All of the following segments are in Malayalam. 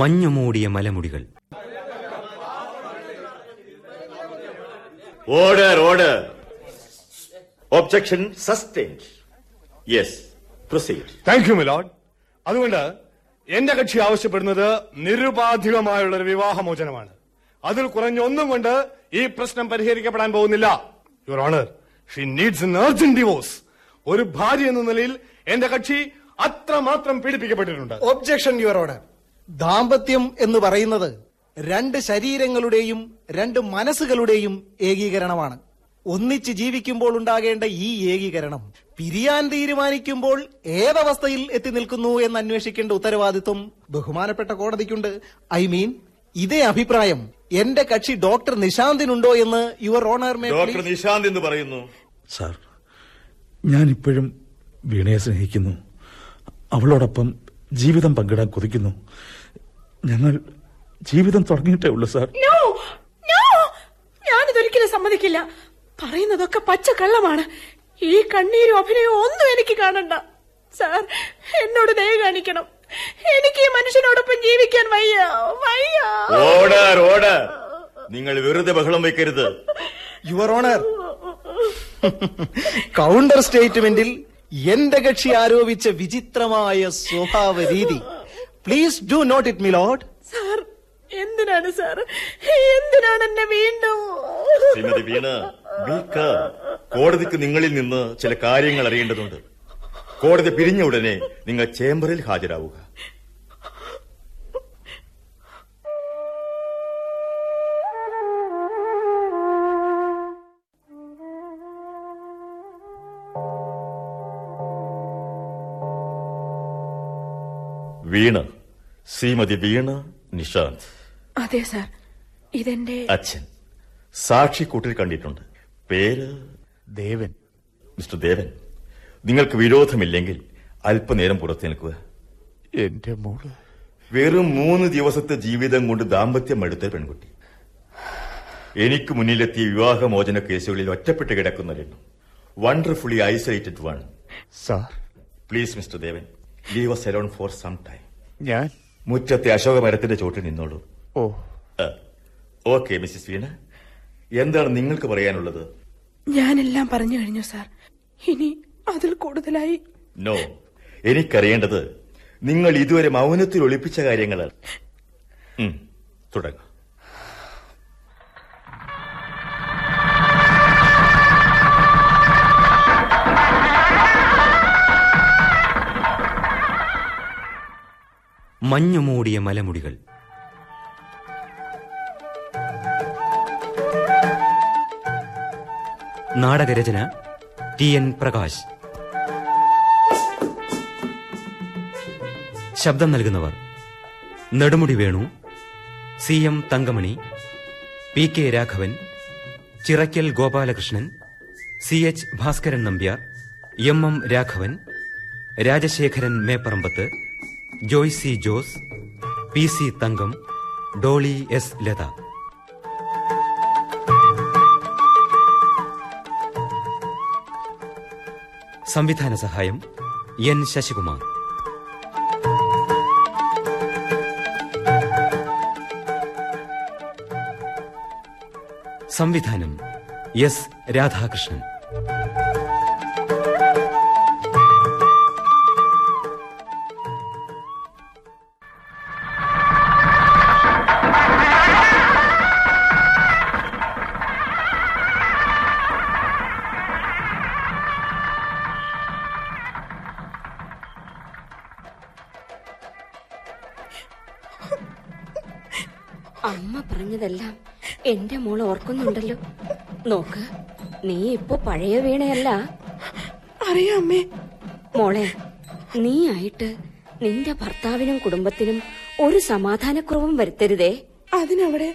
മഞ്ഞുമൂടിയ മലമുടികൾ. Order order objection sustained. Yes proceed thank you milord അതുകൊണ്ട് എന്റെ കക്ഷി ആവശ്യപ്പെടുന്നത് നിരുപാധികമായുള്ള ഒരു വിവാഹമോചനമാണ്. അതിൽ കുറഞ്ഞ ഒന്നും കൊണ്ട് ഈ പ്രശ്നം പരിഹരിക്കപ്പെടാൻ പോകുന്നില്ല. Your honour she needs an urgent divorce ഒരു ഭാര്യ എന്ന നിലയിൽ എന്റെ കക്ഷി അത്രമാത്രം പീഡിപ്പിക്കപ്പെട്ടിട്ടുണ്ട്. ഒബ്ജക്ഷൻ യുവർ ഓണർ ദാമ്പത്യം എന്ന് പറയുന്നത് രണ്ട് ശരീരങ്ങളുടെയും രണ്ട് മനസ്സുകളുടെയും ഏകീകരണമാണ്. ഒന്നിച്ച് ജീവിക്കുമ്പോൾ ഉണ്ടാകേണ്ട ഈ ഏകീകരണം പിരിയാൻ തീരുമാനിക്കുമ്പോൾ ഏതവസ്ഥയിൽ എത്തി നിൽക്കുന്നു എന്ന് അന്വേഷിക്കേണ്ട ഉത്തരവാദിത്വം ബഹുമാനപ്പെട്ട കോടതിക്കുണ്ട്. ഐ മീൻ ഇതേ അഭിപ്രായം എന്റെ കക്ഷി ഡോക്ടർ നിശാന്തിനുണ്ടോ എന്ന് യുവർ ഓണർ ഡോക്ടർ നിശാന്ത് എന്ന് പറയുന്നു. സാർ ഞാൻ ഇപ്പോഴും വീണയെ സ്നേഹിക്കുന്നു. അവളോടൊപ്പം ജീവിതം പങ്കിടാൻ കൊതിക്കുന്നു. ഞങ്ങൾ ജീവിതം തുടങ്ങിയിട്ടേ ഉള്ളൂ സാർ. നോ നോ ഞാനിതൊരിക്കലും സമ്മതിക്കില്ല. പറയുന്നതൊക്കെ പച്ച കള്ളമാണ് ഈ കണ്ണീരും അഭിനയവും ഒന്നും എനിക്ക് കാണണ്ട. സാർ എന്നോട് ദയ കാണിക്കണം. എനിക്ക് ഈ മനുഷ്യനോടൊപ്പം ജീവിക്കാൻ വയ്യ. വയ്യ. ഓർഡർ ഓർഡർ നിങ്ങൾ വെറുതെ ബഹളം വെക്കരുത്. യുവർ ഓണർ കൗണ്ടർ സ്റ്റേറ്റ്മെന്റിൽ എന്റെ കക്ഷി ആരോപിച്ച വിചിത്രമായ സ്വഭാവ രീതി please do not it milord sir എന്തിനാണ് സാർ എന്തിനാണ് എന്നെ വീണ്ടും? ശ്രീമതി വീണ കോടതിക്ക് നിങ്ങളിൽ നിന്ന് ചില കാര്യങ്ങൾ അറിയേണ്ടതുണ്ട്. കോടതി പിരിഞ്ഞ ഉടനെ നിങ്ങൾ ചേംബറിൽ ഹാജരാവുക. വീണ. ശ്രീമതി വീണ നിഷാന്ത്. അതെ സർ. ഇതെന്റെ അച്ഛൻ. സാക്ഷി കൂട്ടിൽ കണ്ടിട്ടുണ്ട്. പേര്? ദേവൻ. മിസ്റ്റർ ദേവൻ. നിങ്ങൾക്ക് വിരോധമില്ലെങ്കിൽ അല്പനേരം പുറത്തു നിൽക്കുക. എന്റെ മോൾ. വെറും മൂന്ന് ദിവസത്തെ ജീവിതം കൊണ്ട് ദാമ്പത്യം എടുത്ത പെൺകുട്ടി. എനിക്ക് മുന്നിലെത്തിയ വിവാഹമോചന കേസുകളിൽ ഒറ്റപ്പെട്ട് കിടക്കുന്ന രണ്ടു wonderfully isolated one sir. Please Mr Devan leave us alone for some time ഞാൻ? മുറ്റത്തെ അശോക മരത്തിന്റെ ചോട്ടിൽ നിന്നോളൂ. ഓ. Okay Mrs Veena. എന്താണ് നിങ്ങൾക്ക് പറയാനുള്ളത്? ഞാനെല്ലാം പറഞ്ഞു കഴിഞ്ഞു സാർ. ഇനി അതിൽ കൂടുതലായി നോ. എനിക്കറിയേണ്ടത് നിങ്ങൾ ഇതുവരെ മൗനത്തിൽ ഒളിപ്പിച്ച കാര്യങ്ങളാണ് തുടങ്ങാം. മഞ്ഞുമൂടിയ മലമുടികൾ. നാടകരചന ടി എൻ പ്രകാശ്. ശബ്ദം നൽകുന്നവർ Nedumudi Venu C M Thankamani P K Raghavan Chirakkal Gopalakrishnan C H Bhaskaran Nambiar M M Raghavan Rajasekharan Mepparambath Joy C Jose P C Thankam Dolly S Latha. സംവിധാന സഹായം എൻ ശശികുമാർ. സംവിധാനം എസ് രാധാകൃഷ്ണൻ. നോക്ക്. നീ ഇപ്പൊ പഴയ വീണയല്ല. അറിയാമേ. മോളെ നീ ആയിട്ട് നിന്റെ ഭർത്താവിനും കുടുംബത്തിനും ഒരു സമാധാനക്കുറവും വരുത്തരുതേ. അതിനവിടെ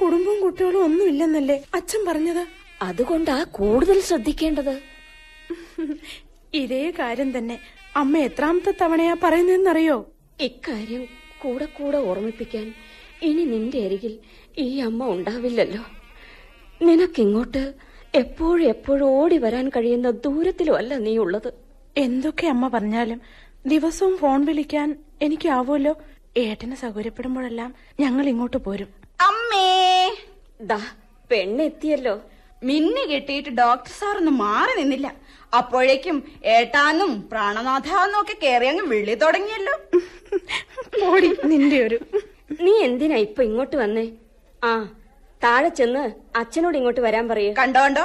കുടുംബവും കുട്ടികളും ഒന്നുമില്ലെന്നല്ലേ അച്ഛൻ പറഞ്ഞത്? അതുകൊണ്ടാ കൂടുതൽ ശ്രദ്ധിക്കേണ്ടത്. ഇതേ കാര്യം തന്നെ. അമ്മ എത്രാമത്തെ തവണയാ പറയുന്നതെന്നറിയോ? ഇക്കാര്യം കൂടെ കൂടെ ഓർമ്മിപ്പിക്കാൻ ഇനി നിന്റെ അരികിൽ ഈ അമ്മ ഉണ്ടാവില്ലല്ലോ. നിനക്കിങ്ങോട്ട് എപ്പോഴും എപ്പോഴും ഓടി വരാൻ കഴിയുന്ന ദൂരത്തിലും അല്ല നീ ഉള്ളത് എന്തൊക്കെ അമ്മ പറഞ്ഞാലും ദിവസവും ഫോൺ വിളിക്കാൻ എനിക്കാവുമല്ലോ. ഏട്ടന് സൗകര്യപ്പെടുമ്പോഴെല്ലാം ഞങ്ങൾ ഇങ്ങോട്ട് പോരും. അമ്മേ! ദാ പെണ്ണെത്തിയല്ലോ. മിന്നു കെട്ടിയിട്ട് ഡോക്ടർ സാർ ഒന്ന് മാറി നിന്നില്ല. അപ്പോഴേക്കും ഏട്ടാന്നും പ്രാണനാഥാന്നും ഒക്കെ കേറി അങ്ങ് വിളി തുടങ്ങിയല്ലോ. നിന്റെ ഒരു നീ എന്തിനാ ഇപ്പൊ ഇങ്ങോട്ട് വന്നേ? ആ താഴെ ചെന്ന് അച്ഛനോട് ഇങ്ങോട്ട് വരാൻ പറയൂ. കണ്ടോ കണ്ടോ?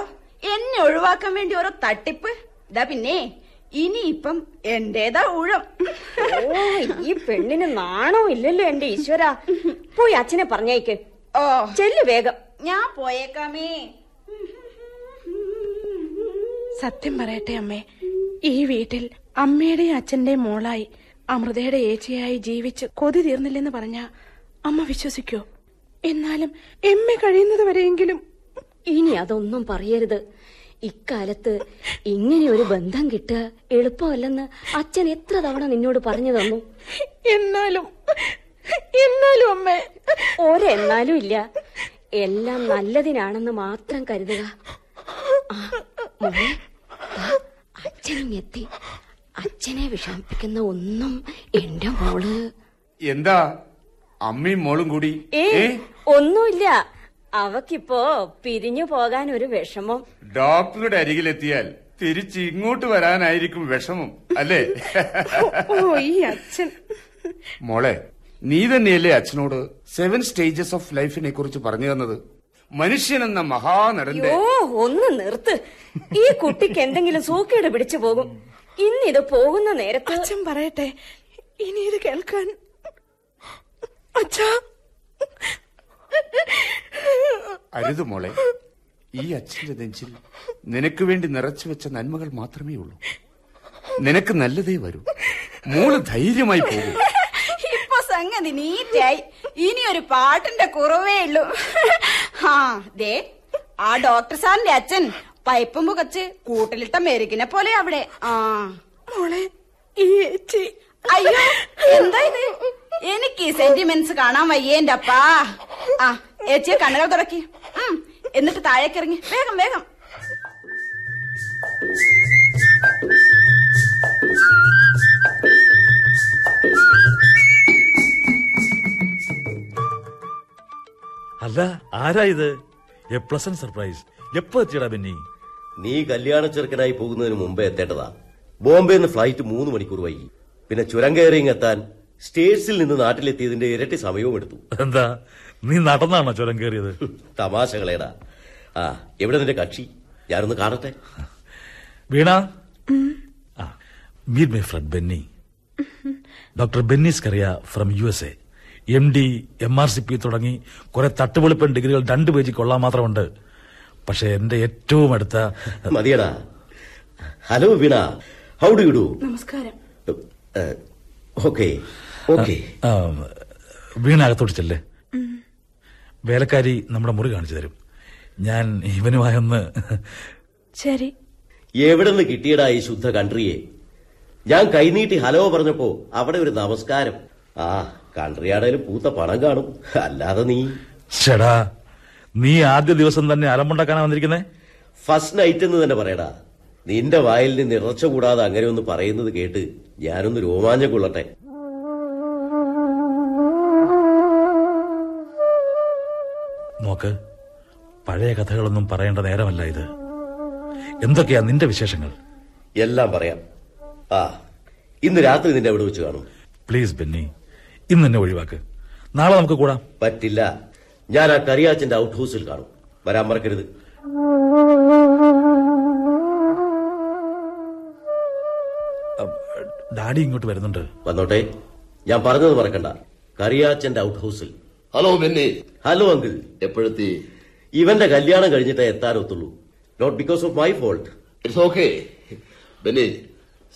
എന്നെ ഒഴിവാക്കാൻ വേണ്ടി ഓരോ തട്ടിപ്പ്. ഇതാ പിന്നെ ഇനിയിപ്പം എന്റേതാ ഊഴം. ഓ ഈ പെണ്ണിന് നാണോ ഇല്ലല്ലോ എന്റെ ഈശ്വര. പോയി അച്ഛനെ പറഞ്ഞേക്ക് ഓ. ചെല്ലു വേഗം. ഞാൻ പോയേക്കാമേ. സത്യം പറയട്ടെ അമ്മേ ഈ വീട്ടിൽ അമ്മയുടെയും അച്ഛന്റെയും മോളായി അമൃതയുടെ ഏച്ചിയായി ജീവിച്ച് കൊതി തീർന്നില്ലെന്ന് പറഞ്ഞ അമ്മ വിശ്വസിക്കോ? എന്നാലും എം എ കഴിയുന്നത് വരെയെങ്കിലും ഇനി അതൊന്നും പറയരുത്. ഇക്കാലത്ത് ഇങ്ങനെ ഒരു ബന്ധം കിട്ടുക എളുപ്പമല്ലെന്ന് അച്ഛൻ എത്ര തവണ നിന്നോട് പറഞ്ഞു തന്നു. എന്നാലും എന്നാലും അമ്മേ. ഒരെന്നാലും ഇല്ല. എല്ലാം നല്ലതിനാണെന്ന് മാത്രം കരുതുക. അച്ഛനും എത്തി അച്ഛനെ വിഷമിപ്പിക്കുന്ന ഒന്നും എന്റെ മോൾ. എന്താ? അമ്മയും മോളും കൂടി. ഏ? ഒന്നുമില്ല. അവക്കിപ്പോ പിരിഞ്ഞു പോകാൻ ഒരു വിഷമം. ഡോക്ടറുടെ അരികിലെത്തിയാൽ തിരിച്ച് ഇങ്ങോട്ട് വരാനായിരിക്കും വിഷമം അല്ലേ? ഓ ഈ അച്ഛൻ. മോളെ നീ തന്നെയല്ലേ അച്ഛനോട് സെവൻ സ്റ്റേജസ് ഓഫ് ലൈഫിനെ കുറിച്ച് പറഞ്ഞു തന്നത്? മനുഷ്യൻ എന്ന മഹാനടന്റെ ഓ ഒന്ന് നിർത്ത്. ഈ കുട്ടിക്ക് എന്തെങ്കിലും സൂക്കേട് പിടിച്ചു പോകും. ഇന്നിത് പോകുന്ന നേരത്ത് അച്ഛൻ പറയട്ടെ. ഇനി ഇത് കേൾക്കാൻ അച്ഛാ. അരുത് മോളെ. ഈ അച്ഛന്റെ നെഞ്ചിൽ നിനക്ക് വേണ്ടി നിറച്ചു വെച്ച നന്മകൾ മാത്രമേ ഉള്ളൂ. നിനക്ക് നല്ലതേ വരൂ. മോൾ ധൈര്യമായി പോകും. ഇപ്പൊ സംഗതി നീറ്റായി. ഇനി ഒരു പാട്ടിന്റെ കുറവേ ഉള്ളൂ. ആ ദേ ആ ഡോക്ടർ സാറിന്റെ അച്ഛൻ പൈപ്പും പുകച്ച് കൂട്ടിലിട്ട മെരുകിനെ പോലെ അവിടെ. ആ. മോളെ ഈ അയ്യോ എന്താ ഇത്? എനിക്ക് ഈ സെന്റിമെന്റ്സ് കാണാൻ വയ്യേന്റെ അപ്പാ ആ ഏച്ചിയെ കണ്ണുകൾ തുറക്കി. എന്നിട്ട് താഴേക്ക് ഇറങ്ങി വേഗം വേഗം. അല്ല ആരാ ഇത്? എ പ്ലസന്റ് സർപ്രൈസ് എപ്പോ എത്തിയടാ ബെന്നി? നീ കല്യാണ ചെറുക്കനായി പോകുന്നതിന് മുമ്പേ എത്തേണ്ടതാ. ബോംബെ നിന്ന് ഫ്ലൈറ്റ് മൂന്ന് മണിക്കൂർ വൈകി. പിന്നെ ചുരം കയറിങ് എത്താൻ സ്റ്റേറ്റ്സിൽ നിന്ന് നാട്ടിലെത്തിയതിന്റെ ഇരട്ടി സമയവും എടുത്തു. എന്താ? നീ നടന്നാണോ ചുരം കയറിയത്? തമാശകളേടാ. ആ എവിടെ നിന്റെ കക്ഷി? ഞാനൊന്ന് കാണട്ടെ. Veena? Meet my friend Benny. Doctor Bennis Kariya from U S A M D M R C P തുടങ്ങി കുറെ തട്ടുപൊളിപ്പൻ ഡിഗ്രികൾ രണ്ട് പേജിൽ കൊള്ളാൻ മാത്രമുണ്ട്. പക്ഷെ എന്റെ ഏറ്റവും അടുത്ത മതിയടാ. Hello Veena. How do you do നമസ്കാരം. ഓക്കെ. ഓക്കെ. ആ, വീണ അകത്തോട്ട് ചെല്ലേ വേലക്കാരി നമ്മുടെ മുറി കാണിച്ചു തരും. ഞാൻ ഇവനുമായൊന്ന് ശരി. എവിടെ നിന്ന് കിട്ടിയടാ ഈ ശുദ്ധ കൺട്രിയെ? ഞാൻ കൈനീട്ടി ഹലോ പറഞ്ഞപ്പോ അവിടെ ഒരു നമസ്കാരം. ആ കൺട്രിയാടേലും പൂത്ത പണം കാണും. അല്ലാതെ നീ? ചേടാ നീ ആദ്യ ദിവസം തന്നെ അലമ്പുണ്ടാക്കാനാ വന്നിരിക്കുന്നേ? ഫസ്റ്റ് നൈറ്റ് എന്ന് തന്നെ പറയടാ. നിന്റെ വായിൽ നിന്ന് ഇറച്ച കൂടാതെ അങ്ങനെ ഒന്ന് പറയുന്നത് കേട്ട് ഞാനൊന്ന് രോമാഞ്ചം കൊള്ളട്ടെ. നോക്ക് പഴയ കഥകളൊന്നും പറയേണ്ട നേരമല്ല ഇത്. എന്തൊക്കെയാ നിന്റെ വിശേഷങ്ങൾ? എല്ലാം പറയാം. ആ ഇന്ന് രാത്രി നിന്റെ അവിടെ വെച്ച് കാണും? പ്ലീസ് ബെന്നി ഇന്ന് എന്നെ ഒഴിവാക്ക്. നാളെ നമുക്ക് കൂടാം. പറ്റില്ല. ഞാൻ ആ കറിയാച്ചന്റെ ഔട്ട് ഹൗസിൽ കാണും. വരാൻ മറക്കരുത്. ഡാഡി ഇങ്ങോട്ട് വരുന്നുണ്ട്. വന്നോട്ടെ. ഞാൻ പറഞ്ഞത് മറക്കണ്ട. കറിയാച്ചന്റെ ഔട്ട് ഹൗസിൽ ഹലോ ബെന്നി. Hello uncle. എപ്പോഴെത്തി? ഇവന്റെ കല്യാണം കഴിഞ്ഞിട്ടേ എത്താനൊത്തുള്ളൂ. Not because of my fault it's okay Benny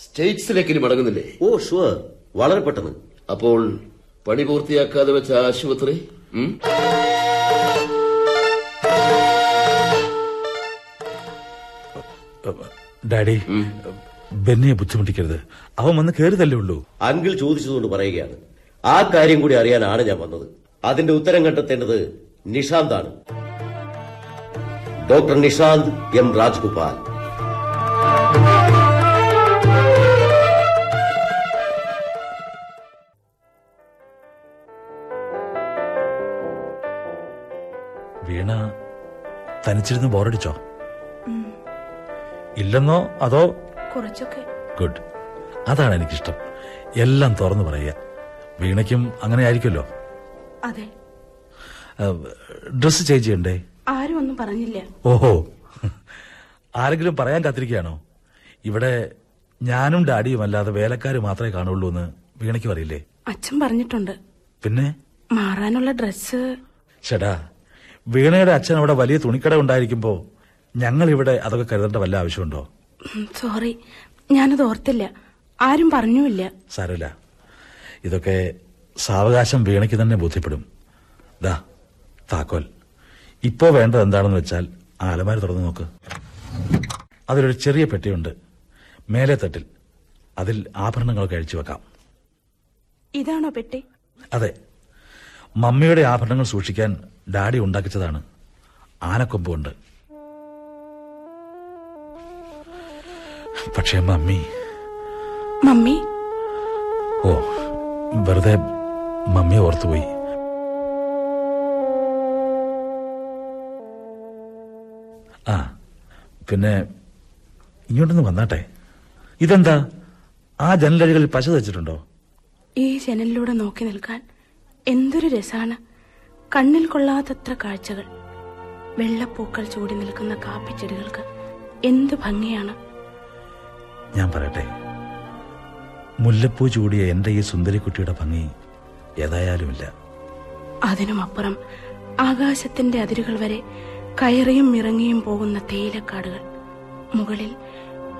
സ്റ്റേറ്റ്സിലേക്ക് ഇനി മടങ്ങുന്നില്ലേ? ഓ ഷുവർ വളരെ പെട്ടെന്ന്. അപ്പോൾ പണി പൂർത്തിയാക്കാതെ വെച്ച ആശുപത്രി? ഡാഡി ബെന്നിയെ ബുദ്ധിമുട്ടിക്കരുത്. അവൻ വന്ന് കയറിയതല്ലേ ഉള്ളൂ. അങ്കിൾ ചോദിച്ചതുകൊണ്ട് പറയുകയാണ്. ആ കാര്യം കൂടി അറിയാനാണ് ഞാൻ വന്നത്. അതിന്റെ ഉത്തരം കണ്ടെത്തേണ്ടത് നിഷാന്താണ്. Doctor Nishant M Rajgopal. വീണ തനിച്ചിരുന്ന് ബോറടിച്ചോ? ഇല്ലെന്നോ അതോ? കുറച്ചൊക്കെ. ഗുഡ്. അതാണ് എനിക്കിഷ്ടം. എല്ലാം തുറന്നു പറയുക. വീണയ്ക്കും അങ്ങനെ ആയിരിക്കുമല്ലോ അതെ. ഡ്രസ് ചേഞ്ച് ചെയ്യണ്ടേ? ആരും ഒന്നും പറഞ്ഞില്ല. ഓഹോ. ആരെങ്കിലും പറയാൻ കാത്തിരിക്കുകയാണോ? ഇവിടെ ഞാനും ഡാഡിയും അല്ലാതെ വേലക്കാര് മാത്രമേ കാണുള്ളൂ എന്ന് വീണയ്ക്ക് പറയില്ലേ അച്ഛൻ പറഞ്ഞിട്ടുണ്ട്. പിന്നെ? മാറാനുള്ള ഡ്രസ് ചേടാ വീണയുടെ അച്ഛൻ അവിടെ വലിയ തുണിക്കട ഉണ്ടായിരിക്കുമ്പോ ഞങ്ങൾ ഇവിടെ അതൊക്കെ കരുതേണ്ട വല്ല ആവശ്യമുണ്ടോ? സോറി. ഞാനത് ഓർത്തില്ല. ആരും പറഞ്ഞുമില്ല. സാരമില്ല. ഇതൊക്കെ സാവകാശം വീണയ്ക്ക് തന്നെ ബോധ്യപ്പെടും. ദാ താക്കോൽ. ഇപ്പോ വേണ്ടത് എന്താണെന്ന് വെച്ചാൽ ആ അലമാര തുറന്നു നോക്ക്. അതിലൊരു ചെറിയ പെട്ടിയുണ്ട്. മേലെ തട്ടിൽ. അതിൽ ആഭരണങ്ങളൊക്കെ അഴിച്ചു വെക്കാം. ഇതാണോ പെട്ടി? അതെ. മമ്മിയുടെ ആഭരണങ്ങൾ സൂക്ഷിക്കാൻ ഡാഡി ഉണ്ടാക്കിച്ചതാണ്. ആനക്കൊമ്പുണ്ട്. പക്ഷേ മമ്മി മമ്മി? ഓ വെറുതെ മമ്മിയെ ഓർത്തുപോയി. ആ പിന്നെ ഇങ്ങോട്ടൊന്ന് വന്നാട്ടെ. ഇതെന്താ? ആ ജനലഴികളിൽ പശ തച്ചിട്ടുണ്ടോ? ഈ ജനലിലൂടെ നോക്കി നിൽക്കാൻ എന്തൊരു രസാണ്. കണ്ണിൽ കൊള്ളാത്തത്ര കാഴ്ചകൾ. വെള്ളപ്പൂക്കൾ ചൂടി നിൽക്കുന്ന കാപ്പിച്ചെടികൾക്ക് എന്ത് ഭംഗിയാണ്. ഞാൻ പറയട്ടെ. മുല്ലപ്പൂ ചൂടിയ എന്റെ ഈ സുന്ദരിക്കുട്ടിയുടെ ഭംഗി ഏതായാലുമില്ല. അതിനുമപ്പുറം ആകാശത്തിന്റെ അതിരുകൾ വരെ കയറിയും ഇറങ്ങിയും പോകുന്ന തേയിലക്കാടുകൾ മുകളിൽ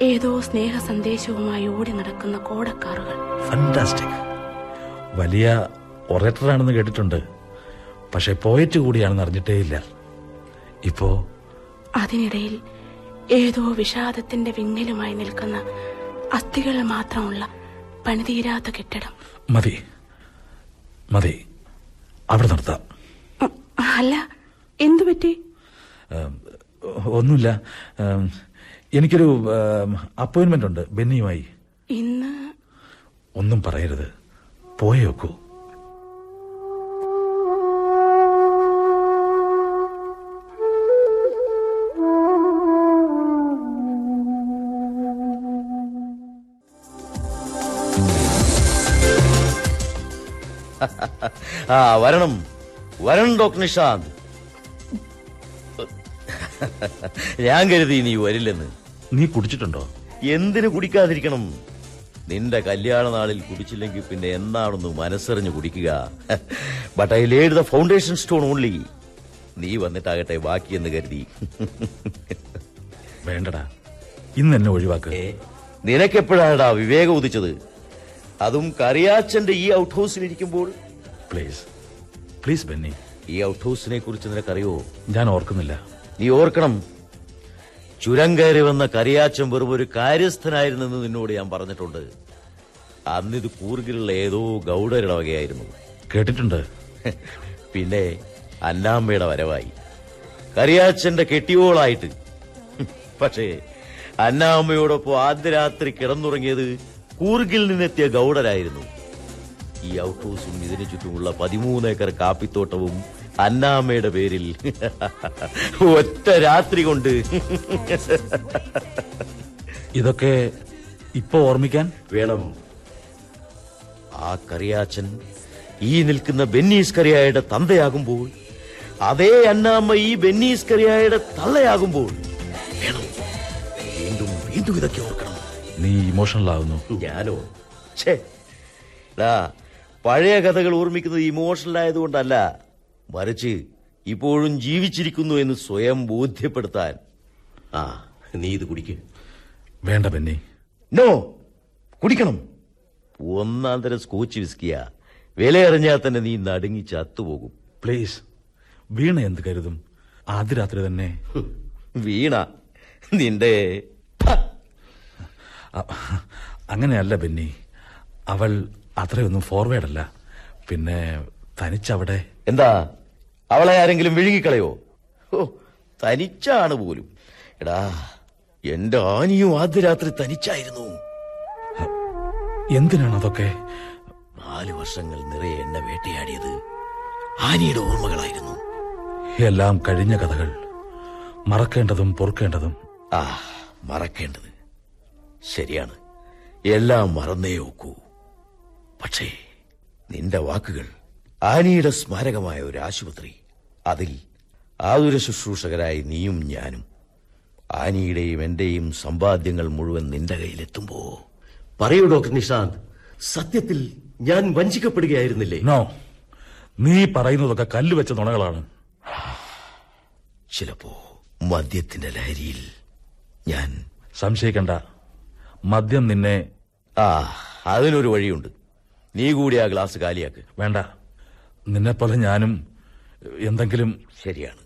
ഏതോ സ്നേഹ സന്ദേശവുമായി ഓടി നടക്കുന്ന കോടക്കാറുകൾ. വലിയ വലിയ ഒറേറ്ററാണെന്ന് കേട്ടിട്ടുണ്ട്. പക്ഷെ പോയറ്റ് കൂടിയാണെന്ന് അറിഞ്ഞിട്ടേയില്ല. ഇപ്പോ? അതിനിടയിൽ ഏതോ വിഷാദത്തിന്റെ വിങ്ങലുമായി നിൽക്കുന്ന അസ്ഥികൾ മാത്രമുള്ള പണിതീരാത്ത കെട്ടിടം. മതി. മതി. അവിടെ നിർത്താം. അല്ല എന്തു പറ്റി? ഒന്നുമില്ല. എനിക്കൊരു അപ്പോയിന്റ്മെന്റ് ഉണ്ട് ബെന്നിയുമായി. ഇന്ന് ഒന്നും പറയരുത്. പോയേ ആ വരണം. വരണം ഡോക്ടർ നിഷാന്ത്. ഞാൻ കരുതി നീ വരില്ലെന്ന്. നീ കുടിച്ചിട്ടുണ്ടോ? എന്തിനു കുടിക്കാതിരിക്കണം? നിന്റെ കല്യാണ നാളിൽ കുടിച്ചില്ലെങ്കിൽ പിന്നെ എന്നാണെന്ന് മനസ്സറിഞ്ഞ് കുടിക്കുക. But I laid the foundation stone only നീ വന്നിട്ടാകട്ടെ ബാക്കിയെന്ന് കരുതി. വേണ്ടടാ. ഇന്ന് എന്നെ ഒഴിവാക്കേ. നിനക്കെപ്പോഴാടാ വിവേകം ഉദിച്ചത്? അതും കറിയാച്ചന്റെ ഈ ഔട്ട് ഹൗസിൽ ഇരിക്കുമ്പോൾ. പ്ലീസ് പ്ലീസ് ബെന്നി ഈ ഔട്ട് ഹൗസിനെ കുറിച്ച് നിനക്കറിയോ ഞാൻ ഓർക്കുന്നില്ല. നീ ഓർക്കണം. ചുരം കയറി വന്ന കറിയാച്ചൻ വെറും ഒരു കാര്യസ്ഥനായിരുന്നെന്ന് നിന്നോട് ഞാൻ പറഞ്ഞിട്ടുണ്ട്. അന്ന് ഇത് കൂർഗിലുള്ള ഏതോ ഗൗഡരുടെ വകയായിരുന്നു. കേട്ടിട്ടുണ്ട്. പിന്നെ അന്നാമ്മയുടെ വരവായി. കറിയാച്ചന്റെ കെട്ടിയോളായിട്ട്. പക്ഷേ അന്നാമ്മയോടൊപ്പം ആദ്യ രാത്രി കിടന്നുറങ്ങിയത് കൂർഗിൽ നിന്നെത്തിയ ഗൗഡരായിരുന്നു. ഈ ഔട്ട് ഹൗസും ഇതിനു ചുറ്റുമുള്ള പതിമൂന്ന് ഏക്കർ കാപ്പിത്തോട്ടവും അന്നാമ്മയുടെ പേരിൽ ഒറ്റ രാത്രി കൊണ്ട്. ഇതൊക്കെ ഇപ്പൊ ഓർമ്മിക്കാൻ? വേണം. ആ കറിയാച്ചൻ ഈ നിൽക്കുന്ന ബെന്നീസ് കറിയായുടെ തന്തയാകുമ്പോൾ അതേ അന്നാമ്മ ഈ ബെന്നീസ് കറിയായുടെ തള്ളയാകുമ്പോൾ വേണം. വീണ്ടും വീണ്ടും ഇതൊക്കെ ഓർക്കണം. നീ ഇമോഷണൽ ആവുന്നു ഞാനോ? ഛേ. പഴയ കഥകൾ ഓർമ്മിക്കുന്നത് ഇമോഷണൽ ആയതുകൊണ്ടല്ല മറിച്ച് ഇപ്പോഴും ജീവിച്ചിരിക്കുന്നു എന്ന് സ്വയം ബോധ്യപ്പെടുത്താൻ. ആ നീ ഇത് കുടിക്ക്. വേണ്ട പെന്നെ നോ കുടിക്കണം. ഒന്നാം തരം സ്കോച്ച് വിസ്കിയാ. വില അറിഞ്ഞാൽ തന്നെ നീ നടുങ്ങി ചത്തുപോകും. പ്ലീസ് വീണ എന്ത് കരുതും? ആദ്യ രാത്രി തന്നെ. വീണ. നിന്റെ അങ്ങനെയല്ല ബെന്നി. അവൾ അത്രയൊന്നും ഫോർവേഡ് അല്ല. പിന്നെ തനിച്ചവിടെ. എന്താ? അവളെ ആരെങ്കിലും വിഴുങ്ങിക്കളയോ? ഓ തനിച്ചാണ് പോലും. എടാ എന്റെ ആനിയും ആദ്യ രാത്രി തനിച്ചായിരുന്നു. എന്തിനാണ് അതൊക്കെ? നാല് വർഷങ്ങൾ നിറയെ എന്നെ വേട്ടയാടിയത് ആനിയുടെ ഓർമ്മകളായിരുന്നു. എല്ലാം കഴിഞ്ഞ കഥകൾ. മറക്കേണ്ടതും പൊറുക്കേണ്ടതും. ആ മറക്കേണ്ടത്. ശരിയാണ്. എല്ലാം മറന്നേ ഒക്കൂ. പക്ഷേ നിന്റെ വാക്കുകൾ ആനിയുടെ സ്മാരകമായ ഒരു ആശുപത്രി. അതിൽ ആതുര ശുശ്രൂഷകരായി നീയും ഞാനും ആനിയുടെയും എന്റെയും സമ്പാദ്യങ്ങൾ മുഴുവൻ നിന്റെ കയ്യിലെത്തുമ്പോ. പറയൂ ഡോക്ടർ നിഷാന്ത്. സത്യത്തിൽ ഞാൻ വഞ്ചിക്കപ്പെടുകയായിരുന്നില്ലേ? നോ നീ പറയുന്നതൊക്കെ കല്ല് വെച്ച നുണകളാണ്. ചിലപ്പോ മദ്യത്തിന്റെ ലഹരിയിൽ ഞാൻ സംശയിക്കണ്ട. മദ്യം നിന്നെ ആ അതിനൊരു വഴിയുണ്ട്. നീ കൂടി ആ ഗ്ലാസ് കാലിയാക്ക്. വേണ്ട. നിന്നെപ്പോലെ ഞാനും എന്തെങ്കിലും ശരിയാണ്.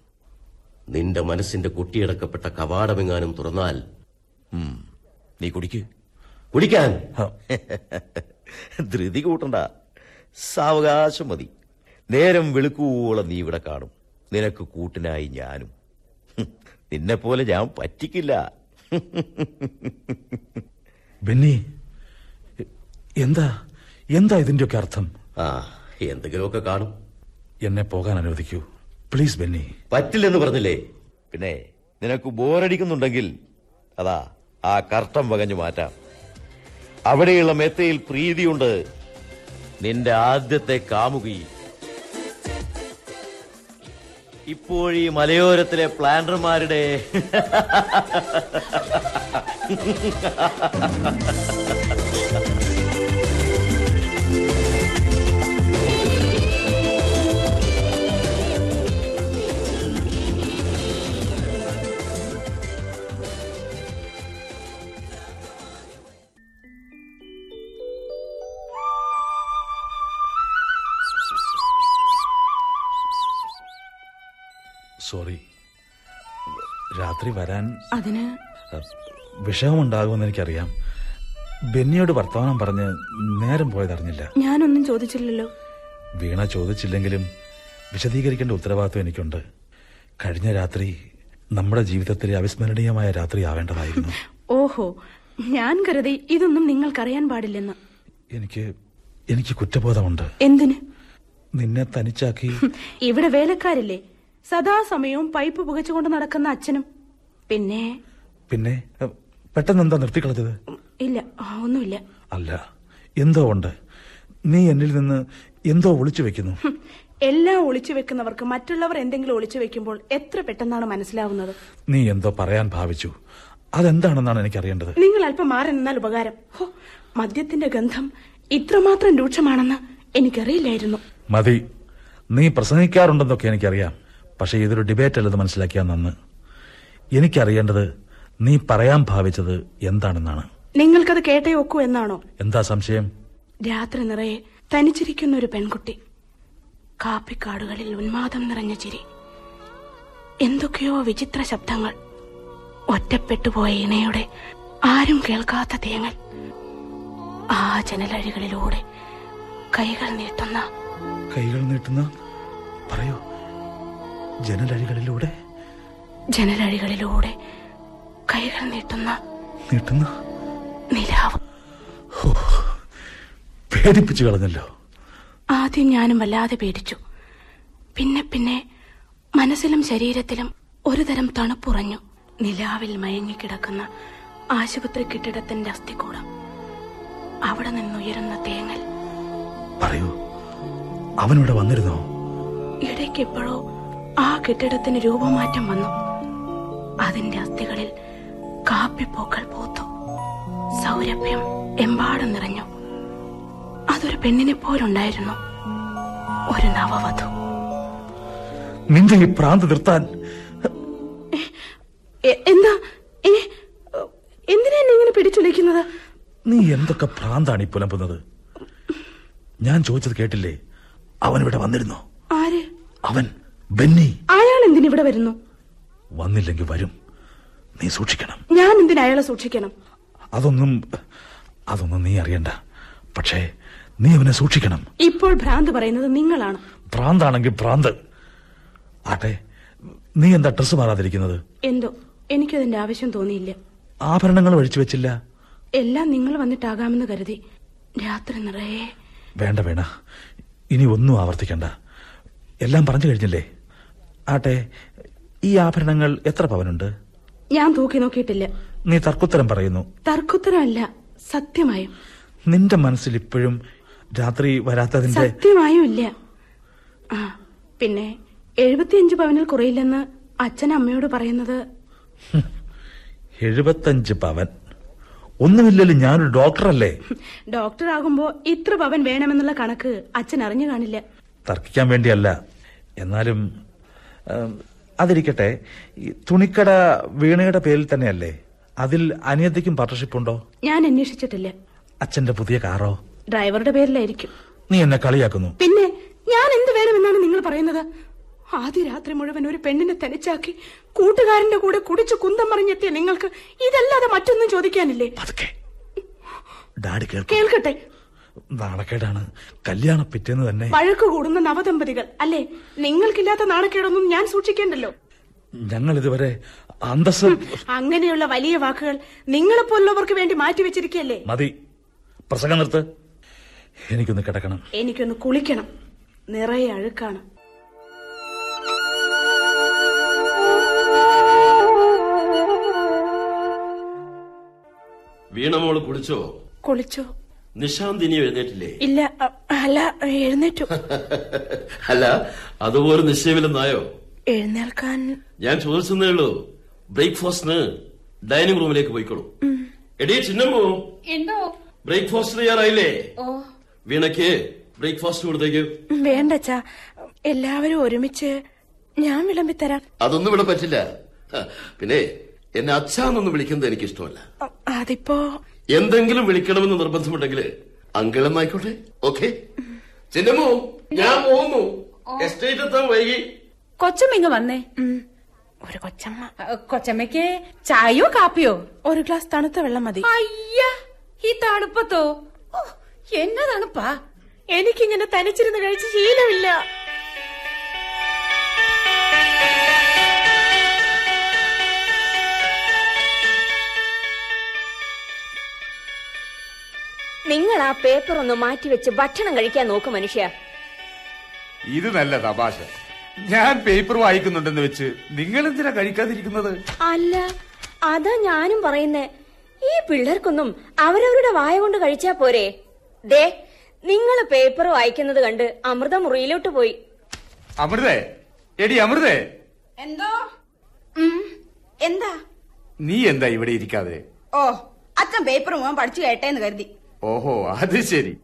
നിന്റെ മനസ്സിന്റെ കുട്ടിയടക്കപ്പെട്ട കവാടമെങ്ങാനും തുറന്നാൽ നീ കുടിക്ക്. കുടിക്കാൻ. ധൃതി കൂട്ടണ്ട. സാവകാശം മതി. നേരം വെളുക്കൂളം നീ ഇവിടെ കാണും. നിനക്ക് കൂട്ടിനായി ഞാനും. നിന്നെ പോലെ ഞാൻ പറ്റിക്കില്ല. ബെന്നി എന്താ? എന്താ ഇതിന്റെയൊക്കെ അർത്ഥം? ആ എന്തെങ്കിലുമൊക്കെ കാണും. എന്നെ പോകാൻ അനുവദിക്കൂ. പ്ലീസ് ബെന്നി. പറ്റില്ലെന്ന് പറഞ്ഞില്ലേ? പിന്നെ നിനക്ക് ബോറടിക്കുന്നുണ്ടെങ്കിൽ അതാ ആ കർട്ടം വകഞ്ഞു മാറ്റാം. അവിടെയുള്ള മെത്തയിൽ പ്രീതിയുണ്ട്. നിന്റെ ആദ്യത്തെ കാമുകി ഇപ്പോഴീ മലയോരത്തിലെ പ്ലാന്റർമാരുടെ രാത്രി വരാൻ അതിന്? വിഷമമുണ്ടാകുമെന്ന് എനിക്കറിയാം. ബെന്നിയോട് വർത്തമാനം പറഞ്ഞ് നേരം പോയതറിഞ്ഞില്ല ഞാനൊന്നും ചോദിച്ചില്ലല്ലോ. വീണ ചോദിച്ചില്ലെങ്കിലും വിശദീകരിക്കേണ്ട ഉത്തരവാദിത്വം എനിക്കുണ്ട്. കഴിഞ്ഞ രാത്രി നമ്മുടെ ജീവിതത്തിലെ അവിസ്മരണീയമായ രാത്രി ആവേണ്ടതായിരുന്നു. ഓഹോ ഞാൻ കരുതി ഇതൊന്നും നിങ്ങൾക്കറിയാൻ പാടില്ലെന്ന്. എനിക്ക് എനിക്ക് കുറ്റബോധമുണ്ട്. എന്തിന്? നിന്നെ തനിച്ചാക്കി ഇവിടെ വേലക്കാരില്ലേ? സദാസമയവും പൈപ്പ് പുകച്ചുകൊണ്ട് നടക്കുന്ന അച്ഛനും പിന്നെ? പിന്നെ പെട്ടെന്ന് എന്താ നിർത്തിക്കളഞ്ഞത്? ഇല്ല ഒന്നുമില്ല. അല്ല എന്തോ ഉണ്ട്. നീ എന്നിൽ നിന്ന് എന്തോ ഒളിച്ചു വെക്കുന്നു. എല്ലാം ഒളിച്ചു വെക്കുന്നവർക്ക് മറ്റുള്ളവർ എന്തെങ്കിലും ഒളിച്ചു വെക്കുമ്പോൾ എത്ര പെട്ടെന്നാണ് മനസ്സിലാവുന്നത്? നീ എന്തോ പറയാൻ ഭാവിച്ചു. അതെന്താണെന്നാണ് എനിക്ക് അറിയേണ്ടത് നിങ്ങൾ അല്പം മാറി നിന്നാൽ ഉപകാരം. ഹോ, മദ്യത്തിന്റെ ഗന്ധം ഇത്രമാത്രം രൂക്ഷമാണെന്ന് എനിക്കറിയില്ലായിരുന്നു. മതി. നീ പ്രസംഗിക്കാറുണ്ടെന്നൊക്കെ എനിക്കറിയാം. പക്ഷേ ഇതൊരു ഡിബേറ്റ് അല്ലെന്ന് മനസ്സിലാക്കിയാൽ നന്ന്. എനിക്കറിയേണ്ടത് നീ പറയാൻ ഭാവിച്ചത് എന്താണെന്നാണ്. നിങ്ങൾക്കത് കേട്ടേ ഒക്കൂ എന്നാണോ? എന്താ സംശയം? രാത്രി നിറയെ തനിച്ചിരിക്കുന്ന ഒരു പെൺകുട്ടി. കാപ്പിക്കാടുകളിൽ ഉന്മാദം നിറഞ്ഞ ചിരി. എന്തൊക്കെയോ വിചിത്ര ശബ്ദങ്ങൾ. ഒറ്റപ്പെട്ടുപോയ ഇണയുടെ ആരും കേൾക്കാത്ത തേങ്ങൽ. ആ ജനലഴികളിലൂടെ കൈകൾ നീട്ടുന്ന കൈകൾ നീട്ടുന്ന? പറയൂ. ജനലഴികളിലൂടെ? ജനലഴികളിലൂടെ കൈകൾ നീട്ടുന്ന നീട്ടുന്ന? നിലാവ്. പേടിപ്പിച്ചു കളഞ്ഞല്ലോ. ആദ്യം ഞാനും വല്ലാതെ പേടിച്ചു. പിന്നെ പിന്നെ മനസ്സിലും ശരീരത്തിലും ഒരുതരം തണുപ്പുറഞ്ഞു നിലാവിൽ മയങ്ങിക്കിടക്കുന്ന ആശുപത്രി കെട്ടിടത്തിന്റെ അസ്ഥികൂടം. അവിടെ നിന്നുയരുന്ന തേങ്ങൽ. പറയൂ അവനിവിടെ വന്നിരുന്നോ? ഇടയ്ക്ക് എപ്പോഴോ ആ കെട്ടിടത്തിന് രൂപമാറ്റം വന്നു. അതിന്റെ അസ്ഥികളിൽ കാപ്പിപ്പൂക്കൾ പൂത്തു. സൗരഭ്യം എമ്പാടും നിറഞ്ഞു. അതൊരു പെണ്ണിനെ പോലുണ്ടായിരുന്നു. ഒരു നവവധു. നിന്റെ ഈ പ്രാന്ത് നിർത്താൻ എന്താ? എന്തിനാ എന്നെ ഇങ്ങനെ പിടിച്ചുലയ്ക്കുന്നത്? നീ എന്തൊക്കെ പ്രാന്താണ് ഈ പുലമ്പുന്നത്? ഞാൻ ചോദിച്ചത് കേട്ടില്ലേ? അവൻ ഇവിടെ വന്നിരുന്നോ. ആര്? അവൻ ബെന്നി. അയാൾ എന്തിനിവിടെ വരുന്നു? വന്നില്ലെങ്കിൽ വരും. നീ സൂക്ഷിക്കണം. ഞാൻ എന്തിനാ അയാളെ സൂക്ഷിക്കണം? അതൊന്നും അതൊന്നും നീ അറിയണ്ട. പക്ഷേ നീ അവനെ സൂക്ഷിക്കണം. ഇപ്പോൾ ഭ്രാന്ത് പറയുന്നത് നിങ്ങളാണ്. ഭ്രാന്താണെങ്കിൽ ഭ്രാന്ത്. ആട്ടെ നീ എന്താ ഡ്രസ് മാറാതിരിക്കുന്നത്? എന്തോ എനിക്കതിന്റെ ആവശ്യം തോന്നിയില്ല. ആഭരണങ്ങൾ ഒഴിച്ചു വെച്ചില്ല? എല്ലാം നിങ്ങൾ വന്നിട്ടാകാമെന്ന് കരുതി. രാത്രി നിറയെ. വേണ്ട വേണ ഇനി ഒന്നും ആവർത്തിക്കണ്ട. എല്ലാം പറഞ്ഞു കഴിഞ്ഞില്ലേ? ആട്ടെ ഈ ആഭരണങ്ങൾ എത്ര പവനുണ്ട്? ഞാൻ തൂക്കി നോക്കിയിട്ടില്ല. നീ തർക്കുത്തരം പറയുന്നു. തർക്കുത്തരമല്ല സത്യമായും. നിന്റെ മനസ്സിൽ ഇപ്പോഴും രാത്രി വരാത്തതിന്റെ സത്യമായും ഇല്ല ആ പിന്നെ എഴുപത്തിയഞ്ച് പവനിൽ കുറയില്ലെന്ന് അച്ഛൻ അമ്മയോട് പറയുന്നത്. എഴുപത്തഞ്ച് പവൻ. ഒന്നുമില്ലല്ലോ ഞാനൊരു ഡോക്ടറല്ലേ? ഡോക്ടർ ആകുമ്പോ ഇത്ര പവൻ വേണമെന്നുള്ള കണക്ക് അച്ഛൻ അറിഞ്ഞു കാണില്ല. തർക്കിക്കാൻ വേണ്ടിയല്ല. എന്നാലും അതിരിക്കട്ടെ തുണിക്കട വീണയുടെ പേരിൽ തന്നെയല്ലേ? അതിൽ അനിയത്തിക്കും പാർട്ണർഷിപ്പ് ഉണ്ടോ? ഞാൻ അന്വേഷിച്ചിട്ടില്ല. അച്ഛന്റെ പുതിയ കാറോ? ഡ്രൈവറുടെ പേരിലായിരിക്കും. നീ എന്നെ കളിയാക്കുന്നു. പിന്നെ ഞാൻ എന്ത് വേണമെന്നാണ് നിങ്ങൾ പറയുന്നത്? ആദ്യ രാത്രി മുഴുവൻ ഒരു പെണ്ണിനെ തനിച്ചാക്കി കൂട്ടുകാരന്റെ കൂടെ കുടിച്ചു കുന്തം മറിഞ്ഞെത്തിയ നിങ്ങൾക്ക് ഇതല്ലാതെ മറ്റൊന്നും ചോദിക്കാനില്ലേ? ഡാഡി കേൾക്കട്ടെ. നാണക്കേടാണ്. കല്യാണ പിറ്റേന്ന് തന്നെ വഴക്ക് കൂടുന്ന നവദമ്പതികൾ അല്ലേ? നിങ്ങൾക്കില്ലാത്ത നാണക്കേടൊന്നും ഞാൻ സൂക്ഷിക്കേണ്ടല്ലോ. ഞങ്ങൾ ഇതുവരെ അന്തസ് അങ്ങനെയുള്ള വലിയ വാക്കുകൾ നിങ്ങളെ നിങ്ങളെപ്പോലുള്ളവർക്ക് വേണ്ടി മാറ്റിവെച്ചിരിക്കല്ലേ മതി. പ്രസംഗം നിർത്ത്. എനിക്കൊന്ന് കിടക്കണം. എനിക്കൊന്ന് കുളിക്കണം. നിറയെ അഴുക്കാണ്. വീണമോൾ കുളിച്ചോ? കുളിച്ചോ? നിശാന്തിനി എഴുന്നേറ്റില്ലേ? ഇല്ല അല്ല എഴുന്നേറ്റു. അല്ല അതുപോലെ നിശ്ചയമില്ലെന്നായോ എഴുന്നേൽക്കാൻ ഞാൻ ചോദിച്ചതേ ഉള്ളൂ. ബ്രേക്ക്ഫാസ്റ്റിന് ഡൈനിങ് റൂമിലേക്ക് പോയിക്കോളൂ. എടീ ചിന്നമ്മോ എന്തോ? ബ്രേക്ക്ഫാസ്റ്റ് തയ്യാറായില്ലേ? ഓ. വീണയ്ക്ക് ബ്രേക്ക്ഫാസ്റ്റ് കൊടുത്തേക്ക്. വേണ്ടച്ചാ. എല്ലാവരും ഒരുമിച്ച് ഞാൻ വിളമ്പി തരാം അതൊന്നും ഇവിടെ പറ്റില്ല. പിന്നെ എന്നെ അച്ഛാന്നൊന്നും വിളിക്കുന്നത് എനിക്ക് ഇഷ്ടമല്ല അതിപ്പോ എന്തെങ്കിലും വിളിക്കണമെന്ന് നിർബന്ധമുണ്ടെങ്കിൽ അങ്കിളെന്നായിക്കോട്ടെ ഓക്കെ ചിന്നമ്മോ ഞാൻ പോകുന്നു. എസ്റ്റേറ്റ് എത്താൻ വൈകി. കൊച്ചമ്മിങ് വന്നേ. ഒരു കൊച്ചമ്മ. കൊച്ചമ്മയ്ക്ക് ചായയോ കാപ്പിയോ? ഒരു ഗ്ലാസ് തണുത്ത വെള്ളം മതി. അയ്യ ഈ തണുപ്പത്തോ? ഓ, എന്നാ തണുപ്പാ എനിക്കിങ്ങനെ തനിച്ചിരുന്ന് കഴിച്ച് ശീലമില്ല. നിങ്ങൾ ആ പേപ്പർ ഒന്ന് മാറ്റി വെച്ച് ഭക്ഷണം കഴിക്കാൻ നോക്ക് മനുഷ്യ. ഇത് നല്ല തമാശ ഞാൻ പേപ്പർ വായിക്കുന്നുണ്ടെന്ന് വെച്ച് നിങ്ങൾ എന്തിനാ കഴിക്കാതിരിക്കുന്നത്? അല്ല അതാ ഞാനും പറയുന്നേ. ഈ പിള്ളേർക്കൊന്നും അവരവരുടെ വായ കൊണ്ട് കഴിച്ചാ പോരെ. ദേ നിങ്ങൾ പേപ്പർ വായിക്കുന്നത് കണ്ട് അമൃത മുറിയിലോട്ട് പോയി. അമൃതേ എടി അമൃതേ. എന്തോ? എന്താ? നീ എന്താ ഇവിടെ ഇരിക്കാതെ? ഓ അച്ഛൻ പേപ്പർ മുഴുവൻ പഠിച്ചു കേട്ടേന്ന് കരുതി. ഓഹോ അത് ശരി.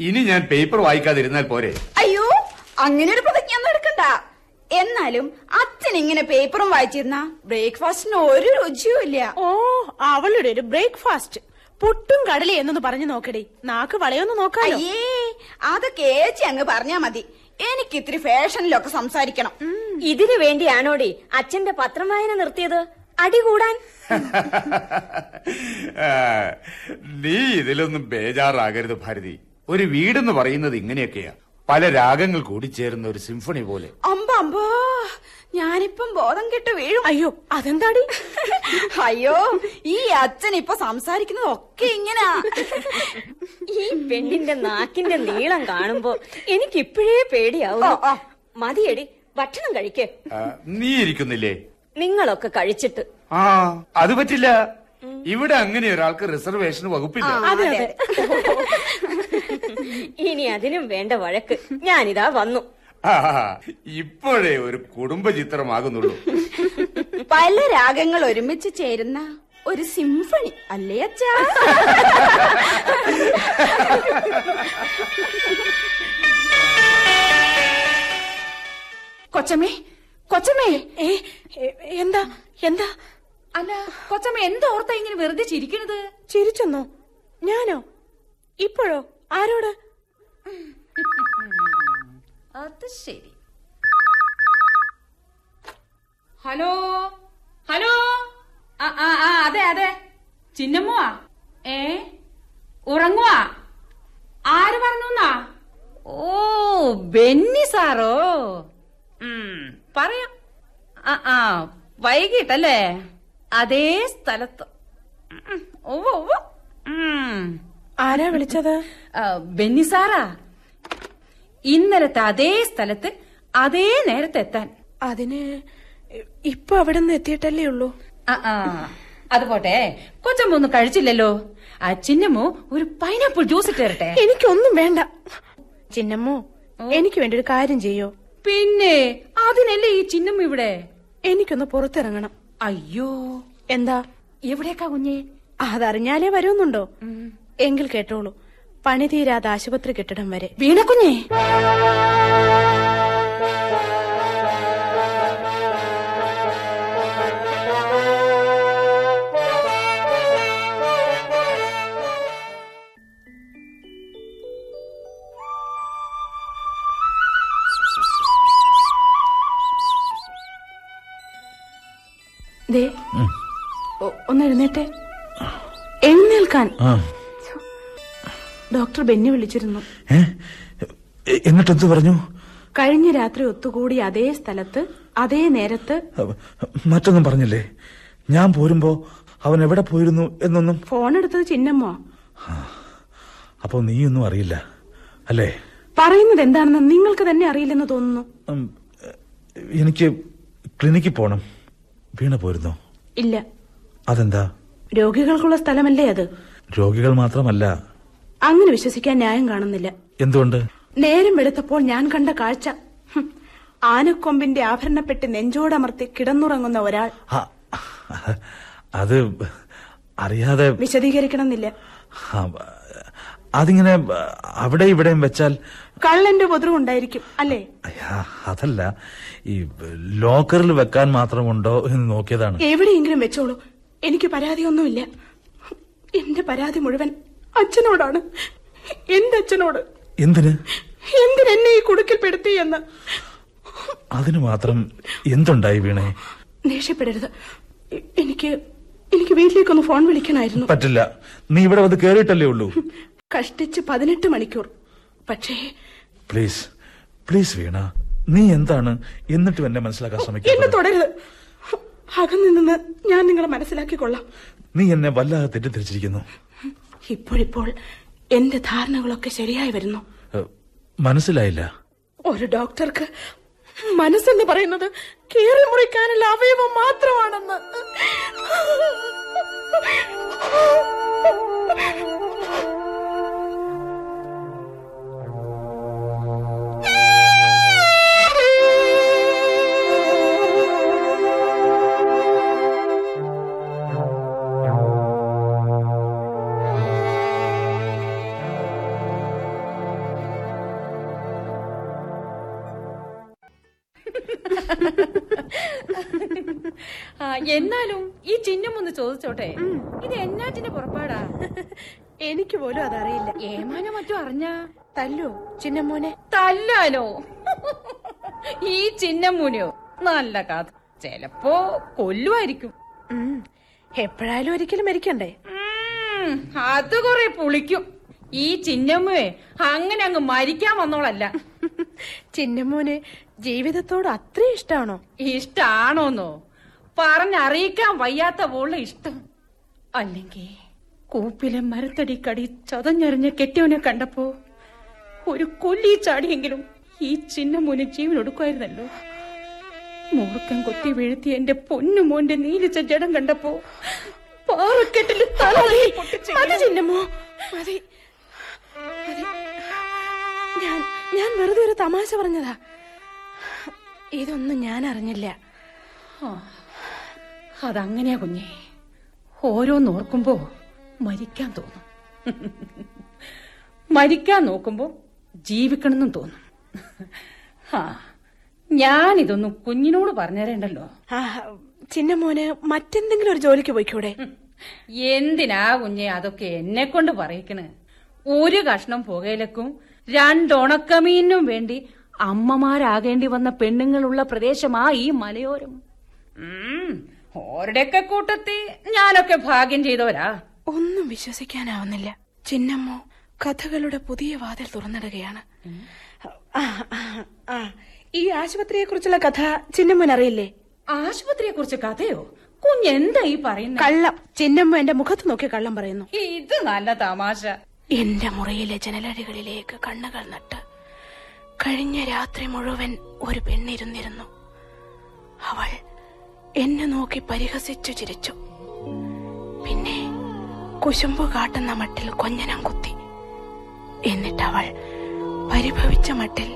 ഇനി ഞാൻ പേപ്പർ വായിക്കാതിരുന്നാൽ പോരെ. അയ്യോ അങ്ങനെ ഒരു പ്രതിജ്ഞ ഒന്നും എടുക്കണ്ട. എന്നാലും അച്ഛൻ ഇങ്ങനെ പേപ്പറും വായിച്ചിരുന്ന ബ്രേക്ക്ഫാസ്റ്റിന് ഒരു രുചിയും ഇല്ല. ഓ അവളുടെ ഒരു ബ്രേക്ക്ഫാസ്റ്റ് പുട്ടും കടലേ എന്നൊന്ന് പറഞ്ഞു നോക്കടി. നാക്ക് വളയൊന്ന് നോക്കേ അയ്യേ അതൊക്കെ ഏച്ചി അങ്ങ് പറഞ്ഞാ മതി. എനിക്ക് ഇത്തിരി ഫാഷനിലൊക്കെ സംസാരിക്കണം. ഇതിനു വേണ്ടിയാണോടി അച്ഛന്റെ പത്രം വായന നിർത്തിയത്? അടി കൂടാൻ. നീ ഇതിലൊന്നും ബേജാറാകരുത് ഭാരതി. ഒരു വീടെന്ന് പറയുന്നത് ഇങ്ങനെയൊക്കെയാ. പല രാഗങ്ങൾ കൂടി കൂടിച്ചേരുന്ന ഒരു സിംഫണി പോലെ. അമ്പ അമ്പോ ഞാനിപ്പം ബോധം കെട്ട് വീഴും. അയ്യോ അതെന്താടി? അയ്യോ ഈ അച്ഛൻ ഇപ്പൊ സംസാരിക്കുന്നത് ഒക്കെ ഇങ്ങനാ. ഈ പെണ്ണിന്റെ നാക്കിന്റെ നീളം കാണുമ്പോ എനിക്ക് ഇപ്പോഴേ പേടിയാവും മതിയടി ഭക്ഷണം കഴിക്കേ. നീ ഇരിക്കുന്നില്ലേ? നിങ്ങളൊക്കെ കഴിച്ചിട്ട് ആ അത് പറ്റില്ല. ഇവിടെ അങ്ങനെ ഒരാൾക്ക് റിസർവേഷൻ വകുപ്പില്ല. അതെ അതെ. ഇനി അതിനും വേണ്ട വഴക്ക്. ഞാനിതാ വന്നു. ആ, ഇപ്പോഴേ ഒരു കുടുംബ ചിത്രമാകുന്നുള്ളൂ. പല രാഗങ്ങൾ ഒരുമിച്ച് ചേരുന്ന ഒരു സിംഫണി അല്ലേ അച്ഛാ? കൊച്ചമ്മേ കൊച്ചമ്മേ. എ- എന്താ എന്താ? അല്ല കൊച്ചമ്മ എന്തോർത്താ ഇങ്ങനെ വെറുതെ ചിരിക്കണത്? ചിരിച്ചെന്നോ? ഞാനോ? ഇപ്പോഴോ? ആരോട്? അത് ശരി. ഹലോ? ഹലോ? ആ ആ ആ അതെ അതെ. ചിന്നമ്മുവാ? ഏ? ഉറങ്ങുവാ? ആര് പറഞ്ഞുന്നാ? ഓ ബെന്നി സാറോ. ഉം, പറയാം. ആ ആ വൈകിട്ടല്ലേ? അതേ സ്ഥലത്ത്. ആരാ വിളിച്ചത്? ബെന്നിസാറാ ബെന്നി സാറാ. ഇന്നലത്തെ അതേ സ്ഥലത്ത് അതേ നേരത്തെ എത്താൻ. അതിന് ഇപ്പൊ അവിടെ നിന്ന് എത്തിയിട്ടല്ലേ ഉള്ളൂ. അത് പോട്ടെ. കൊച്ചമ്മ ഒന്നും കഴിച്ചില്ലല്ലോ. ആ ചിന്നമ്മു ഒരു പൈനാപ്പിൾ ജ്യൂസ് ഇട്ടേരട്ടെ എനിക്കൊന്നും വേണ്ട. ചിന്നമ്മോ എനിക്ക് വേണ്ടി ഒരു കാര്യം ചെയ്യോ? പിന്നെ അതിനല്ലേ ഈ ചിന്നമ്മ ഇവിടെ? എനിക്കൊന്ന് പുറത്തിറങ്ങണം. അയ്യോ. എന്താ? എവിടേക്കാ കുഞ്ഞേ? അതറിഞ്ഞാലേ വരുന്നുണ്ടോ? എങ്കിൽ കേട്ടോളൂ. പണി തീരാതെ ആശുപത്രി കെട്ടിടം വരെ. വീണ വീണക്കുഞ്ഞേ? ഒന്ന് എഴുന്നേറ്റെ. എഴുന്നേൽക്കാൻ. ഡോക്ടർ ബെന്നി വിളിച്ചിരുന്നു. എന്നിട്ടെന്ത് പറഞ്ഞു? കഴിഞ്ഞ രാത്രി ഒത്തുകൂടി അതേ സ്ഥലത്ത് അതേ നേരത്ത്. മറ്റൊന്നും പറഞ്ഞില്ലേ? ഞാൻ പോരുമ്പോ അവൻ എവിടെ പോയിരുന്നു എന്നൊന്നും. ഫോൺ എടുത്തത് ചിന്നമ്മോ അപ്പൊ നീയൊന്നും അറിയില്ല അല്ലേ? പറയുന്നത് എന്താണെന്ന് നിങ്ങൾക്ക് തന്നെ അറിയില്ലെന്ന് തോന്നുന്നു. എനിക്ക് ക്ലിനിക്കിൽ പോണം. വീണ പോരുന്നോ? ഇല്ല. അതെന്താ? രോഗികൾക്കുള്ള സ്ഥലമല്ലേ അത്? രോഗികൾ മാത്രമല്ല. അങ്ങനെ വിശ്വസിക്കാൻ ന്യായം കാണുന്നില്ല. എന്തുകൊണ്ട്? നേരം വെളുത്തപ്പോൾ ഞാൻ കണ്ട കാഴ്ച. ആനക്കൊമ്പിന്റെ ആഭരണപ്പെട്ട് നെഞ്ചോടമർത്തി കിടന്നുറങ്ങുന്ന ഒരാൾ. അത് അറിയാതെ വിശദീകരിക്കണമെന്നില്ല. അതിങ്ങനെ അവിടെ ഇവിടെയും വെച്ചാൽ കള്ളന്റെ ഉപദ്രവം ഉണ്ടായിരിക്കും അല്ലേ? അതല്ല. ഈ ലോക്കറിൽ വെക്കാൻ മാത്രമുണ്ടോ എന്ന് നോക്കിയതാണ്. എവിടെയെങ്കിലും വെച്ചോളൂ. എനിക്ക് പരാതിയൊന്നുമില്ല. എന്റെ പരാതി മുഴുവൻ അച്ഛനോടാണ്. എന്റെ അച്ഛനോട്. എന്തിന്? എന്തിനെന്നെ ഈ കുടുക്കിൽപ്പെടുത്തി എന്ന്? അതിനു മാത്രം എന്തുണ്ടായി വീണേ? ദേഷ്യപ്പെടരുത്. എനിക്ക് എനിക്ക് വീട്ടിലേക്കൊന്ന് ഫോൺ വിളിക്കണമായിരുന്നു. പറ്റില്ല. നീ ഇവിടെ വന്ന് കേറിയിട്ടല്ലേ ഉള്ളൂ. കഷ്ടിച്ച് പതിനെട്ട് മണിക്കൂർ. പക്ഷേ പ്ലീസ് പ്ലീസ് വീണ. നീ എന്താണ്? എന്നിട്ടും എന്നെ മനസ്സിലാക്കാൻ ശ്രമിക്കുക ശ്രമിക്കുന്നത് തുടരുത്. അകന്നു നിന്ന് ഞാൻ നിങ്ങളെ മനസ്സിലാക്കിക്കൊള്ളാം. നീ എന്നെ വല്ലാതെ തെറ്റിദ്ധരിച്ചിരിക്കുന്നു. ഇപ്പോഴിപ്പോൾ എന്റെ ധാരണകളൊക്കെ ശരിയായി വരുന്നു. മനസ്സിലായില്ല. ഒരു ഡോക്ടർക്ക് മനസ്സെന്ന് പറയുന്നത് കീറി മുറിക്കാനുള്ള അവയവം മാത്രമാണെന്ന്. എന്നാലും ഈ ചിഹ്നം ഒന്ന് ചോദിച്ചോട്ടെ? ഇത് എന്നാറ്റിന്റെ പുറപ്പാടാ? എനിക്ക് പോലും അതറിയില്ല. ഏമാനോ മറ്റോ അറിഞ്ഞ? തല്ലോ ചിന്നമോനെ തല്ലാനോ ഈ ചിന്നമ്മൂനോ നല്ല കഥ. ചെലപ്പോ കൊല്ലുമായിരിക്കും. എപ്പോഴായാലും ഒരിക്കലും മരിക്കണ്ടേ? ഉം, അത് കൊറേ പുളിക്കും. ഈ ചിന്നമ്മേ അങ്ങനെ അങ്ങ് മരിക്കാൻ വന്നോളല്ല. ചിന്നമോന് ജീവിതത്തോട് അത്രയും ഇഷ്ടാണോ? ഇഷ്ടാണോന്നോ? പറഞ്ഞറിയിക്കാൻ വയ്യാത്ത പോലുള്ള ഇഷ്ടം. അല്ലെങ്കിൽ കൂപ്പിലെ മരത്തടി കടി ചതഞ്ഞെറിഞ്ഞ കെട്ടിയവനെ കണ്ടപ്പോ ഒരു കൊല്ലി ചാടിയെങ്കിലും ഈ ചിന്നമോന് ജീവൻ എടുക്കുമായിരുന്നല്ലോ മൂർക്കം കൊത്തി വീഴ്ത്തി എന്റെ പൊന്നുമോന്റെ നീലിച്ച ജഡം കണ്ടപ്പോ പാറക്കെട്ടിൽ മതി. ഞാൻ ഞാൻ വെറുതെ ഒരു തമാശ പറഞ്ഞതാ. ഇതൊന്നും ഞാൻ അറിഞ്ഞില്ല ആ, അതങ്ങനെയാ കുഞ്ഞെ. ഓരോന്നോർക്കുമ്പോ മരിക്കാൻ തോന്നും. മരിക്കാൻ നോക്കുമ്പോ ജീവിക്കണമെന്നും തോന്നും. ആ ഞാനിതൊന്നും കുഞ്ഞിനോട് പറഞ്ഞുതരേണ്ടല്ലോ. ചിന്നമോന് മറ്റെന്തെങ്കിലും ഒരു ജോലിക്ക് പോയിക്കൂടെ? എന്തിനാ കുഞ്ഞെ അതൊക്കെ എന്നെ കൊണ്ട് പറയിക്കണ്? ഒരു കഷ്ണം പുകയിലക്കും രണ്ടുണക്കമീനും വേണ്ടി അമ്മമാരാകേണ്ടി വന്ന പെണ്ണുങ്ങളുള്ള പ്രദേശമാ ഈ മലയോരം. ഓരുടെയൊക്കെ കൂട്ടത്തിൽ ഞാനൊക്കെ ഭാഗ്യം ചെയ്തവരാ. ഒന്നും വിശ്വസിക്കാനാവുന്നില്ല. ചിന്നമ്മോ കഥകളുടെ പുതിയ വാതിൽ തുറന്നിടുകയാണ്. ഈ ആശുപത്രിയെ കുറിച്ചുള്ള കഥ ചിന്നമ്മൻ അറിയില്ലേ? ആശുപത്രിയെ കുറിച്ച് കഥയോ കുഞ്ഞെന്താ ഈ പറയുന്നത് കള്ളം. ചിന്നമ്മ എന്റെ മുഖത്ത് നോക്കി കള്ളം പറയുന്നു. ഇത് നല്ല തമാശ. എന്റെ മുറിയിലെ ജനലടികളിലേക്ക് കണ്ണുകൾ നട്ട് കഴിഞ്ഞ രാത്രി മുഴുവൻ ഒരു പെണ്ണിരുന്നിരുന്നു. അവൾ എന്നെ നോക്കി പരിഹസിച്ചു ചിരിച്ചു. പിന്നെ കുശുമ്പ് കാട്ടുന്ന മട്ടിൽ കൊഞ്ഞനം കുത്തി. എന്നിട്ടവൾ പരിഭവിച്ച മട്ടിൽ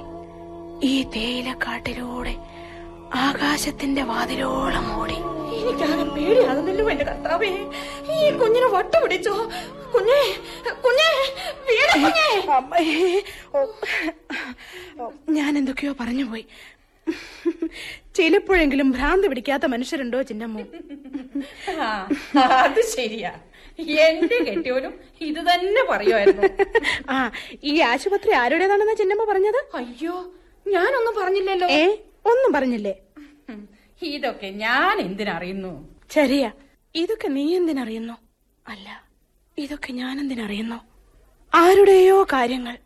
ഈ തേയിലക്കാട്ടിലൂടെ ആകാശത്തിന്റെ വാതിലോളം ഓടി. എനിക്കാകെ പേടിയാകുന്നല്ലോ എന്റെ കർത്താവേ. ഈ കുഞ്ഞിനെ വട്ടു പിടിച്ചോ. കുഞ്ഞേ ഞാൻ എന്തൊക്കെയോ പറഞ്ഞുപോയി. ചിലപ്പോഴെങ്കിലും ഭ്രാന്ത് പിടിക്കാത്ത മനുഷ്യരുണ്ടോ ചിന്നമ്മോ? ആ, അത് ശരിയാ. എന്റെ കെട്ടിയോനും ഇത് തന്നെ പറയുമായിരുന്നു ആ ഈ ആശുപത്രി ആരുടേതാണെന്നാ ചിന്നമ്മ പറഞ്ഞത്? അയ്യോ ഞാനൊന്നും പറഞ്ഞില്ലല്ലോ. ഏ ഒന്നും പറഞ്ഞില്ലേ? ഉം, ഇതൊക്കെ ഞാൻ എന്തിനറിയുന്നു? ശരിയാ. ഇതൊക്കെ നീ എന്തിനറിയുന്നു? അല്ല ഇതൊക്കെ ഞാൻ എന്തിനറിയുന്നു? ആരുടെയോ കാര്യങ്ങൾ.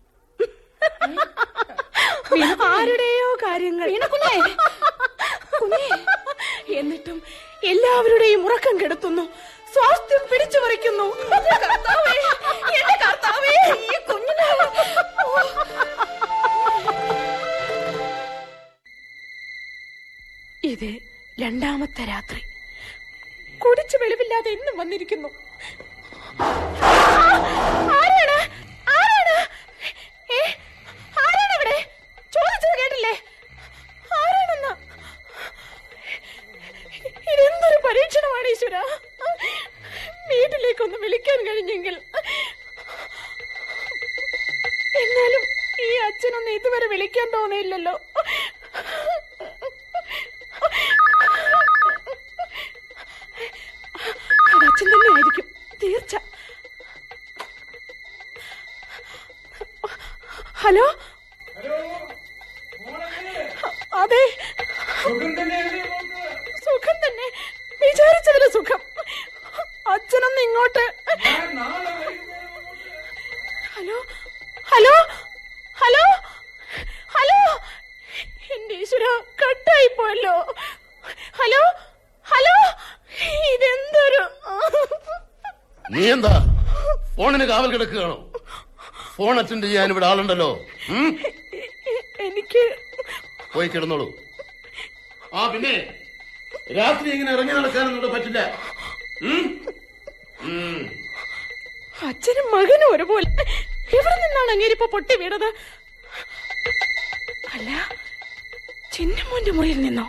ആരുടെയോ കാര്യങ്ങൾ. കുഞ്ഞേ എന്നിട്ടും എല്ലാവരുടെയും ഉറക്കം കെടുത്തുന്നു. സ്വാസ്ഥ്യം പിടിച്ചു പറിക്കുന്നു. ഇത് രണ്ടാമത്തെ രാത്രി. കുടിച്ചു വെളിവില്ലാതെ ഇന്നും വന്നിരിക്കുന്നു. ആരാണ്? വീട്ടിലേക്കൊന്ന് വിളിക്കാൻ കഴിഞ്ഞെങ്കിൽ. എന്നാലും ഈ അച്ഛനൊന്നും ഇതുവരെ വിളിക്കാൻ തോന്നിയില്ലല്ലോ. അച്ഛൻ തന്നെ ആയിരിക്കും തീർച്ച. ഹലോ? ഫോൺ അറ്റൻഡ് ചെയ്യാൻ ഇവിടെ ആളുണ്ടല്ലോ. എനിക്ക് പോയി കിടന്നോളൂ. ആ പിന്നെ രാത്രി ഇങ്ങനെ ഇറങ്ങി നടക്കാനൊന്നും ഇവിടെ പറ്റില്ല. അച്ഛനും മകനും ഒരുപോലെ. എവിടെ നിന്നാണ് അങ്ങേരിപ്പോ പൊട്ടി വീണത്? അല്ല ചിന്നമ്മോന്റെ മുറിയിൽ നിന്നോ?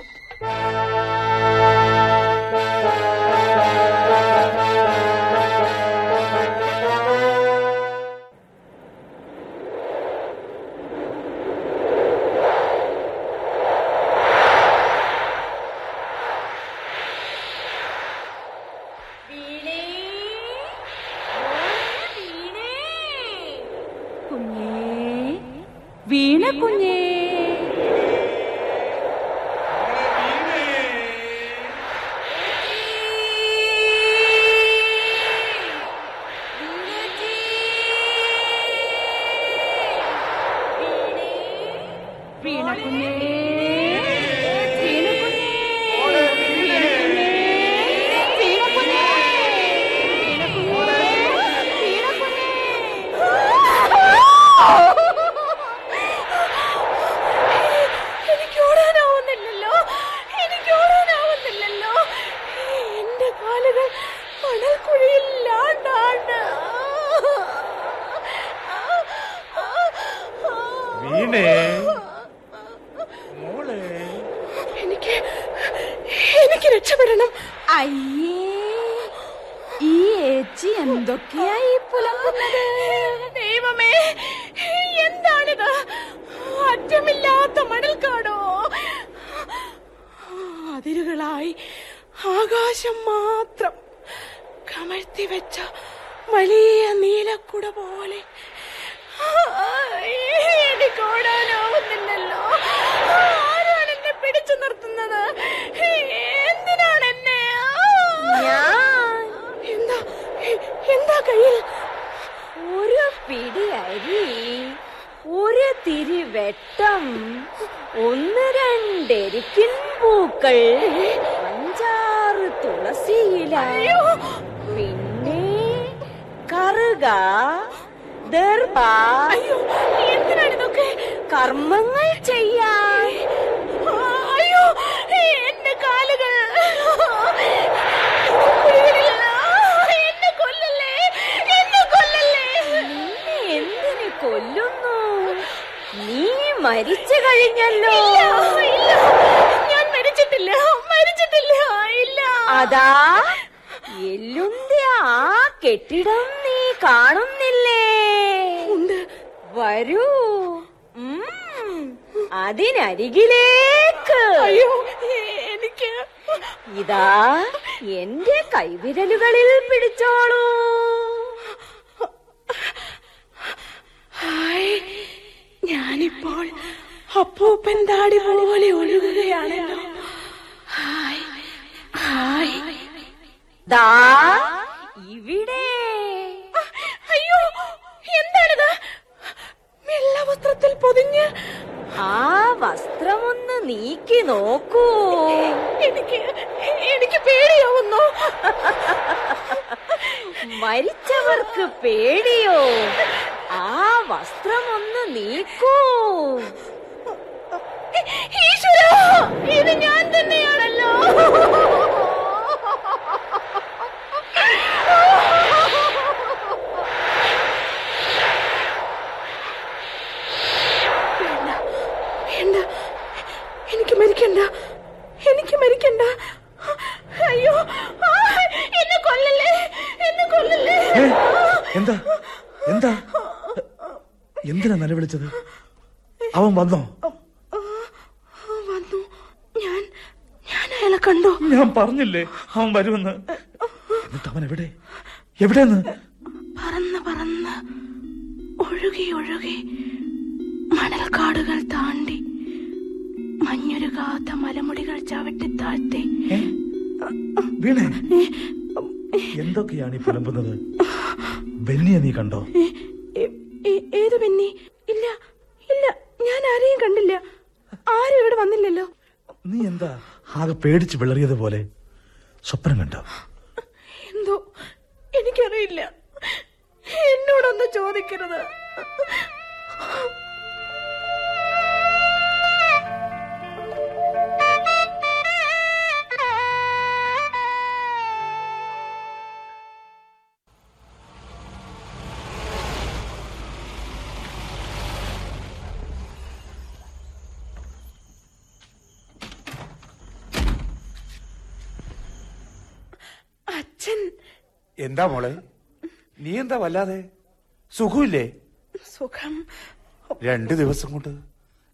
പൂക്കൾ അഞ്ചാറ് തുളസിയില പിന്നെ കറുക എന്തിനാണിതൊക്കെ കർമ്മങ്ങൾ ചെയ്യാൻ. അയ്യോ കൊല്ലുന്നു? നീ മരിച്ചു കഴിഞ്ഞല്ലോ. ഇല്ല. അതാ എല്ലുന്തി ആ കെട്ടിടം നീ കാണുന്നില്ലേ? വരൂ. അതിനരികിലേക്ക്. എനിക്ക് ഇതാ എന്റെ കൈവിരലുകളിൽ പിടിച്ചോളൂ. ഞാനിപ്പോൾ അപ്പൂപ്പൻ താടി പോലെ ഒഴുകുകയാണല്ലോ. ദാ ഇവിടെ. അയ്യോ എന്താണിത്? വെള്ള വസ്ത്രത്തിൽ പൊതിഞ്ഞ്. ആ വസ്ത്രമൊന്ന് നീക്കി നോക്കൂ. എനിക്ക് എനിക്ക് പേടിയാവുന്നു. മരിച്ചവർക്ക് പേടിയോ? ആ വസ്ത്രമൊന്ന് നീക്കൂ. ഈശ്വരാ ഇത് ഞാൻ തന്നെയാണല്ലോ വേണ്ട വേണ്ട എനിക്ക് മരിക്കണ്ട. എനിക്ക് മരിക്കണ്ട. അയ്യോ. എന്നെ കൊല്ലല്ലേ? എന്നെ കൊല്ലല്ലേ? എന്താ? എന്താ? എന്തിനാ നിലവിളിച്ചത് അവൻ വന്നോ? വന്നു. ഞാൻ ഞാൻ അയാളെ കണ്ടോ. ഞാൻ പറഞ്ഞില്ലേ അവൻ വരുമെന്ന്? എന്നിട്ട് അവൻ എവിടെ എവിടെന്ന്? പറന്ന് പറന്ന് ഒഴുകി ഒഴുകി മണൽക്കാടുകൾ താണ്ടി മഞ്ഞുരുകാത്ത മലമുടികൾ ചവിട്ടി താഴ്ത്തി. വീണേ? എന്തൊക്കെയാണ് ഈ പുലമ്പുന്നത്? ബെന്നിയെ നീ കണ്ടോ? ഏത് ബെന്നി? ഇല്ല ഇല്ല ഞാൻ ആരെയും കണ്ടില്ല. ആരും ഇവിടെ വന്നില്ലല്ലോ. നീ എന്താ ആകെ പേടിച്ച് വിളറിയതുപോലെ? സ്വപ്നം കണ്ടോ? എന്തോ? എനിക്കറിയില്ല. എന്നോടൊന്ന് ചോദിക്കരുത്. എന്താ മോളെ? നീ എന്താ വല്ലാതെ? സുഖമില്ലേ? സുഖം. രണ്ടു ദിവസം കൊണ്ട്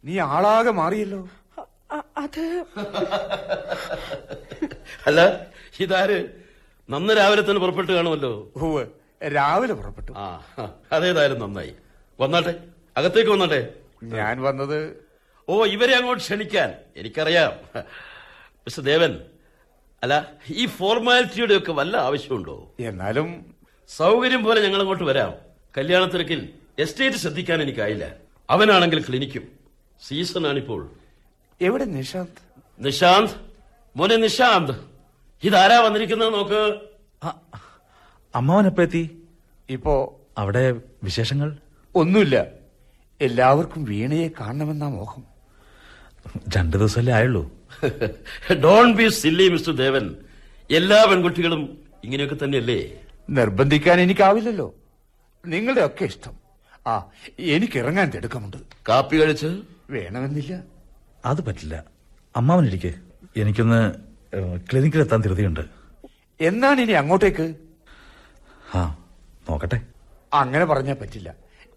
നീ ആളാകെ മാറിയല്ലോ. അത് അല്ല ഇതാര്? നന്ന് രാവിലെ തന്നെ പുറപ്പെട്ട് കാണുമല്ലോ. ഉവ്വ്. രാവിലെ പുറപ്പെട്ടു. ആ അതേതായാലും നന്നായി. വന്നാട്ടെ അകത്തേക്ക് വന്നാട്ടെ. ഞാൻ വന്നത് ഓ ഇവരെ അങ്ങോട്ട് ക്ഷണിക്കാൻ. എനിക്കറിയാം. മിസ്റ്റർ ദേവൻ അല്ല ഈ ഫോർമാലിറ്റിയുടെ ഒക്കെ വല്ല ആവശ്യമുണ്ടോ? എന്നാലും സൗകര്യം പോലെ ഞങ്ങൾ അങ്ങോട്ട് വരാം. കല്യാണത്തിരക്കിൽ എസ്റ്റേറ്റ് ശ്രദ്ധിക്കാൻ എനിക്കായില്ല. അവനാണെങ്കിൽ ക്ലിനിക്കും. സീസൺ ആണിപ്പോൾ എവിടെ നിഷാന്ത്? നിശാന്ത് മോനെ നിശാന്ത് ഇതാരാ വന്നിരിക്കുന്നത് നോക്ക്. അമ്മാവൻ എത്തി ഇപ്പോ അവിടെ വിശേഷങ്ങൾ? ഒന്നുമില്ല. എല്ലാവർക്കും വീണയെ കാണണമെന്നാ മോഹം. രണ്ടു ദിവസമല്ലേ ആയുള്ളൂ. Don't be silly Mr Devan എല്ലാ പെൺകുട്ടികളും ഇങ്ങനെയൊക്കെ തന്നെയല്ലേ? നിർബന്ധിക്കാൻ എനിക്കാവില്ലല്ലോ നിങ്ങളുടെ ഒക്കെ ഇഷ്ടം. ആ എനിക്ക് ഇറങ്ങാൻ തിടുക്കമുണ്ട്. കാപ്പി കഴിച്ച്? വേണമെന്നില്ല. അത് പറ്റില്ല. അമ്മാവൻ ഇരിക്കെ എനിക്കൊന്ന് ക്ലിനിക്കിലെത്താൻ ധൃതിയുണ്ട്. എന്നാണ് ഇനി അങ്ങോട്ടേക്ക്? ആ നോക്കട്ടെ. അങ്ങനെ പറഞ്ഞാ പറ്റില്ല.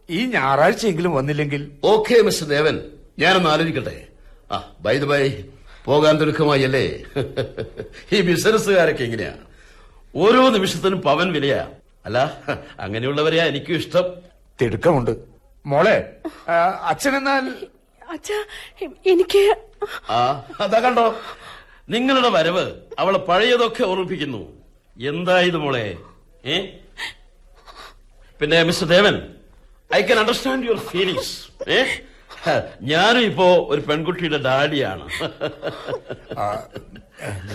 ഈ ഞായറാഴ്ചയെങ്കിലും വന്നില്ലെങ്കിൽ ഓക്കെ മിസ്റ്റർ ദേവൻ ഞാനൊന്ന് ആലോചിക്കട്ടെ. ആ ബൈ ദ ബൈ പോകാൻ തുടക്കമായല്ലേ ഈ ബിസിനസ്സുകാരൊക്കെ എങ്ങനെയാ? ഓരോ നിമിഷത്തിനും പവൻ വിലയാ. അല്ല അങ്ങനെയുള്ളവരെയാ എനിക്കും ഇഷ്ടം. തിടുക്കമുണ്ട്. മോളെ അച്ഛൻ എന്നാൽ അച്ഛാ എനിക്ക് ആ അതാ കണ്ടോ? നിങ്ങളുടെ വരവ് അവളെ പഴയതൊക്കെ ഓർമ്മിപ്പിക്കുന്നു. എന്തായത് മോളെ? ഏ? പിന്നെ Mr Devan I can understand your feelings ഏ? ഹ, ഞാനും ഇപ്പോ ഒരു പെൺകുട്ടിയുടെ ഡാഡിയാണ്.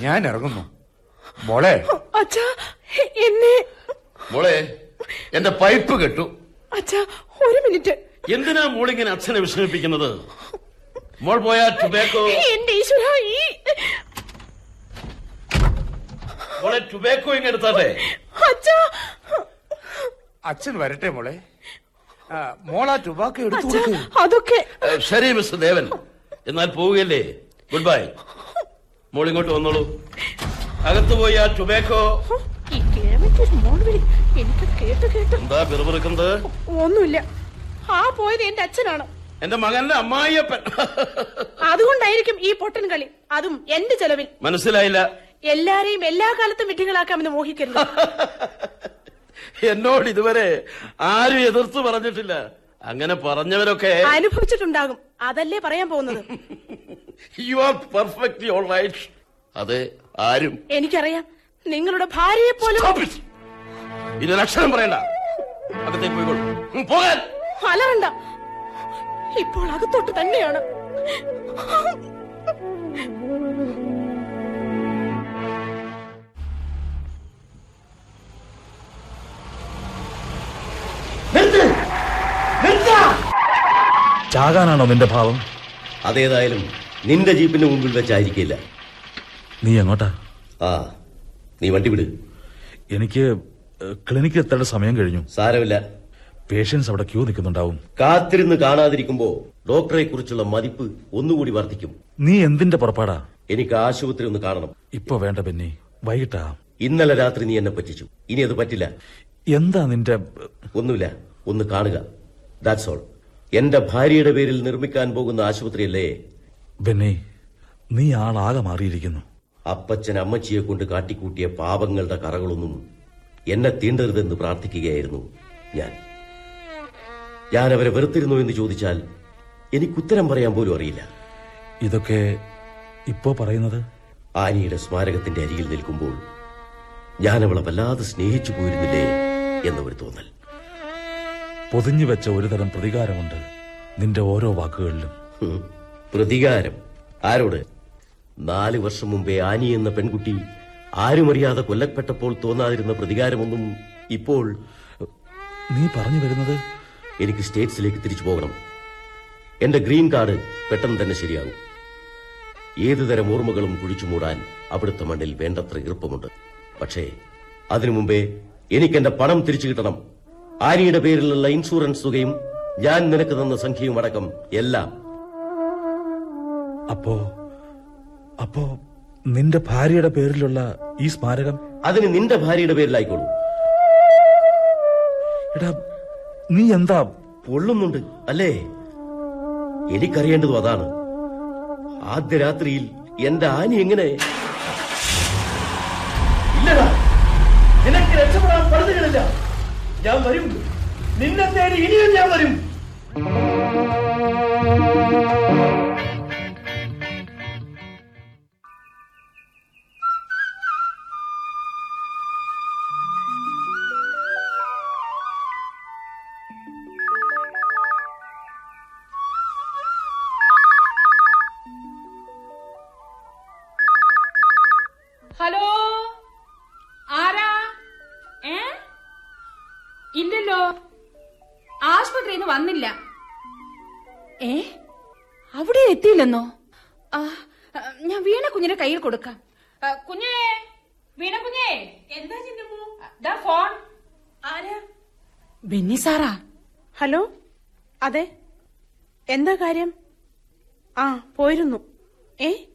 ഞാൻ ഇറങ്ങുന്നു. മോളെ. അച്ഛാ എന്നെ. മോളെ എന്റെ പൈപ്പ് കെട്ടു. അച്ഛാ ഒരു മിനിറ്റ്. എന്തിനാ മോളിങ്ങനെ അച്ഛനെ വിഷമിപ്പിക്കുന്നത്? മോൾ പോയാ ടുബാക്കോ എന്റെ ഈശ്വര ഈ മോളെ ടുബാക്കോ ഇങ്ങെടുത്താട്ടെ അച്ഛാ. അച്ഛൻ വരട്ടെ മോളെ. മോളാ ടുബാക്ക എടുത്തു അതൊക്കെ ശരി മിസ്റ്റർ ദേവൻ. എന്നാൽ പോവുകയല്ലേ? ഗുഡ് ബൈ മോൾ ഇങ്ങോട്ട് വന്നോളൂ. അകത്ത് പോയി ആ ടുബാക്കോ എന്താ പിറുപിറുക്കുന്നത്? ഒന്നുമില്ല. ആ പോയത് എന്റെ അച്ഛനാണ്. എന്റെ മകന്റെ അമ്മായിയപ്പൻ. അതുകൊണ്ടായിരിക്കും ഈ പൊട്ടൻ കളി. അതും എന്റെ ചെലവിൽ. മനസ്സിലായില്ല. എല്ലാരെയും എല്ലാ കാലത്തും വിഡ്ഢികളാക്കാമെന്ന് മോഹിക്കരുത്. എന്നോട് ഇതുവരെ ആരും എതിർത്ത് പറഞ്ഞിട്ടില്ല. അങ്ങനെ പറഞ്ഞവരൊക്കെ അനുഭവിച്ചിട്ടുണ്ടാകും. അതല്ലേ പറയാൻ പോകുന്നത്? You are perfectly all right അതെ ആരും. എനിക്കറിയാം. നിങ്ങളുടെ ഭാര്യയെ പോലും. അക്ഷരം പറയണ്ട. അകത്തേക്ക് പോയിക്കോളൂ. പോകാൻ! അലറണ്ട. ഇപ്പോൾ അകത്തോട്ട് തന്നെയാണ്. ചാകാനാണോ നിന്റെ ഭാവം? അതേതായാലും നിന്റെ ജീപ്പിന്റെ മുമ്പിൽ വെച്ചായിരിക്കില്ല. നീ എങ്ങോട്ടാ? ആ നീ വണ്ടി വിട്. എനിക്ക് ക്ലിനിക്കിൽ എത്തേണ്ട സമയം കഴിഞ്ഞു. സാരമില്ല. പേഷ്യൻസ് അവിടെ ക്യൂ നിൽക്കുന്നുണ്ടാവും. കാത്തിരുന്ന് കാണാതിരിക്കുമ്പോ ഡോക്ടറെ കുറിച്ചുള്ള മതിപ്പ് ഒന്നുകൂടി വർദ്ധിക്കും. നീ എന്തിന്റെ പുറപ്പാടാ? എനിക്ക് ആശുപത്രി ഒന്ന് കാണണം. ഇപ്പൊ വേണ്ട ബെന്നി വൈകിട്ടാ. ഇന്നലെ രാത്രി നീ എന്നെ പറ്റിച്ചു. ഇനി അത് പറ്റില്ല. എന്താ നിന്റെ ഒന്നുമില്ല ഒന്ന് കാണുക. ദാറ്റ്സ് ഓൾ എന്റെ ഭാര്യയുടെ പേരിൽ നിർമ്മിക്കാൻ പോകുന്ന ആശുപത്രിയല്ലേ? ബെന്നെ നീ ആളാകെ മാറിയിരിക്കുന്നു. അപ്പച്ചൻ അമ്മച്ചിയെ കൊണ്ട് കാട്ടിക്കൂട്ടിയ പാപങ്ങളുടെ കറകളൊന്നും എന്നെ തീണ്ടരുതെന്ന് പ്രാർത്ഥിക്കുകയായിരുന്നു ഞാൻ. ഞാൻ അവരെ വെറുത്തിരുന്നു എന്ന് ചോദിച്ചാൽ എനിക്ക് ഉത്തരം പറയാൻ പോലും അറിയില്ല. ഇതൊക്കെ ഇപ്പോ പറയുന്നത്? ആനിയുടെ സ്മാരകത്തിന്റെ അരികിൽ നിൽക്കുമ്പോൾ ഞാൻ അവളെ വല്ലാതെ സ്നേഹിച്ചു പോയിരുന്നില്ലേ? എന്നൊരു തോന്നൽ. പൊതിഞ്ഞു വെച്ച ഒരുതരം പ്രതികാരമുണ്ട് നിന്റെ ഓരോ വാക്കുകളിലും. പ്രതികാരം. ആരോട്? നാല് വർഷം മുമ്പേ ആനി എന്ന പെൺകുട്ടി ആരുമറിയാതെ കൊല്ലപ്പെട്ടപ്പോൾ തോന്നാതിരുന്ന പ്രതികാരമൊന്നും ഇപ്പോൾ നീ പറഞ്ഞു വരുന്നത്? എനിക്ക് സ്റ്റേറ്റ്സിലേക്ക് തിരിച്ചു പോകണം. എന്റെ ഗ്രീൻ കാർഡ് പെട്ടെന്ന് തന്നെ ശരിയാകും. ഏതുതരം ഓർമ്മകളും കുഴിച്ചു മൂടാൻ അവിടുത്തെ മണ്ണിൽ വേണ്ടത്ര ഈർപ്പമുണ്ട്. പക്ഷേ അതിനു മുമ്പേ എനിക്ക് എന്റെ പണം തിരിച്ചു കിട്ടണം. ആര്യയുടെ പേരിലുള്ള ഇൻഷുറൻസ് തുകയും ഞാൻ നിനക്ക് തന്ന സംഖ്യയും അടക്കം എല്ലാം. അപ്പോ അപ്പോ നിന്റെ ഭാര്യയുടെ പേരിലുള്ള ഈ സ്മാരകം? അതിന് നിന്റെ ഭാര്യയുടെ പേരിലായിക്കോളൂ. എടാ നീ എന്താ? പൊള്ളുന്നുണ്ട് അല്ലേ? എനിക്കറിയേണ്ടതും അതാണ്. ആദ്യ രാത്രിയിൽ എന്റെ ആനി എങ്ങനെ? ഇല്ലടാ! നിനക്ക് രക്ഷപ്പെടാൻ പഴുതുകളില്ല ഞാൻ വരും നിന്നെ തേടി ഇനിയും ഞാൻ വരും. ആ, ഞാൻ വീണ കുഞ്ഞിനെ കയ്യിൽ കൊടുക്കാം. കുഞ്ഞേ വീണ കുഞ്ഞേ. എന്താ ചിന്തമോ ഫോൺ. ആരാ? ബെന്നി സാറാ. ഹലോ? അതെ. എന്താ കാര്യം? ആ പോയിരുന്നു. ഏ?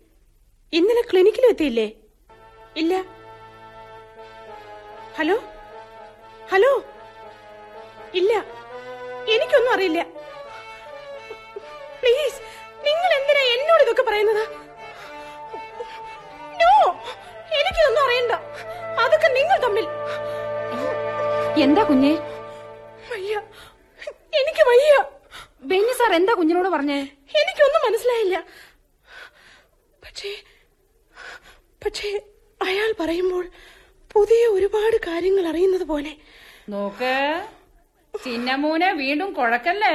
ഇന്നലെ ക്ലിനിക്കിൽ എത്തിയില്ലേ? ഇല്ല. ഹലോ? ഹലോ? ഇല്ല. എനിക്കൊന്നും അറിയില്ല. പറയുന്നത്? നോ എനിക്കിതൊന്നും അറിയണ്ട. അതൊക്കെ നിങ്ങൾ തമ്മിൽ. എന്താ കുഞ്ഞേ? വയ്യ. എനിക്ക് വയ്യ. ബെന്നി സാർ എന്താ കുഞ്ഞിനോട് പറഞ്ഞേ? എനിക്കൊന്നും മനസ്സിലായില്ല. പക്ഷേ പക്ഷേ അയാൾ പറയുമ്പോൾ പുതിയ ഒരുപാട് കാര്യങ്ങൾ അറിയുന്നത് പോലെ. നോക്ക് ചിന്നമൂനെ വീണ്ടും കുഴക്കല്ലേ?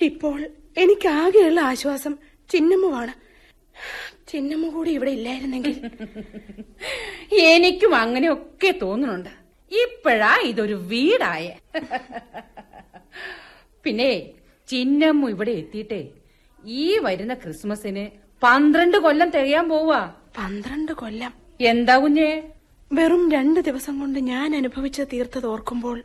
ഇപ്പോൾ എനിക്ക് ആകെയുള്ള ആശ്വാസം ചിന്നമ്മുവാണ്. ചിന്നമ്മ കൂടി ഇവിടെ ഇല്ലായിരുന്നെങ്കിൽ എനിക്കും അങ്ങനെയൊക്കെ തോന്നുന്നുണ്ട്. ഇപ്പോഴാ ഇതൊരു വീടായ. പിന്നെ ചിന്നമ്മ ഇവിടെ എത്തിയിട്ടേ ഈ വരുന്ന ക്രിസ്മസിന് പന്ത്രണ്ട് കൊല്ലം തികയാൻ പോവാ പന്ത്രണ്ട് കൊല്ലം. എന്താ കുഞ്ഞേ? വെറും രണ്ട് ദിവസം കൊണ്ട് ഞാൻ അനുഭവിച്ച തീർത്തത് ഓർക്കുമ്പോൾ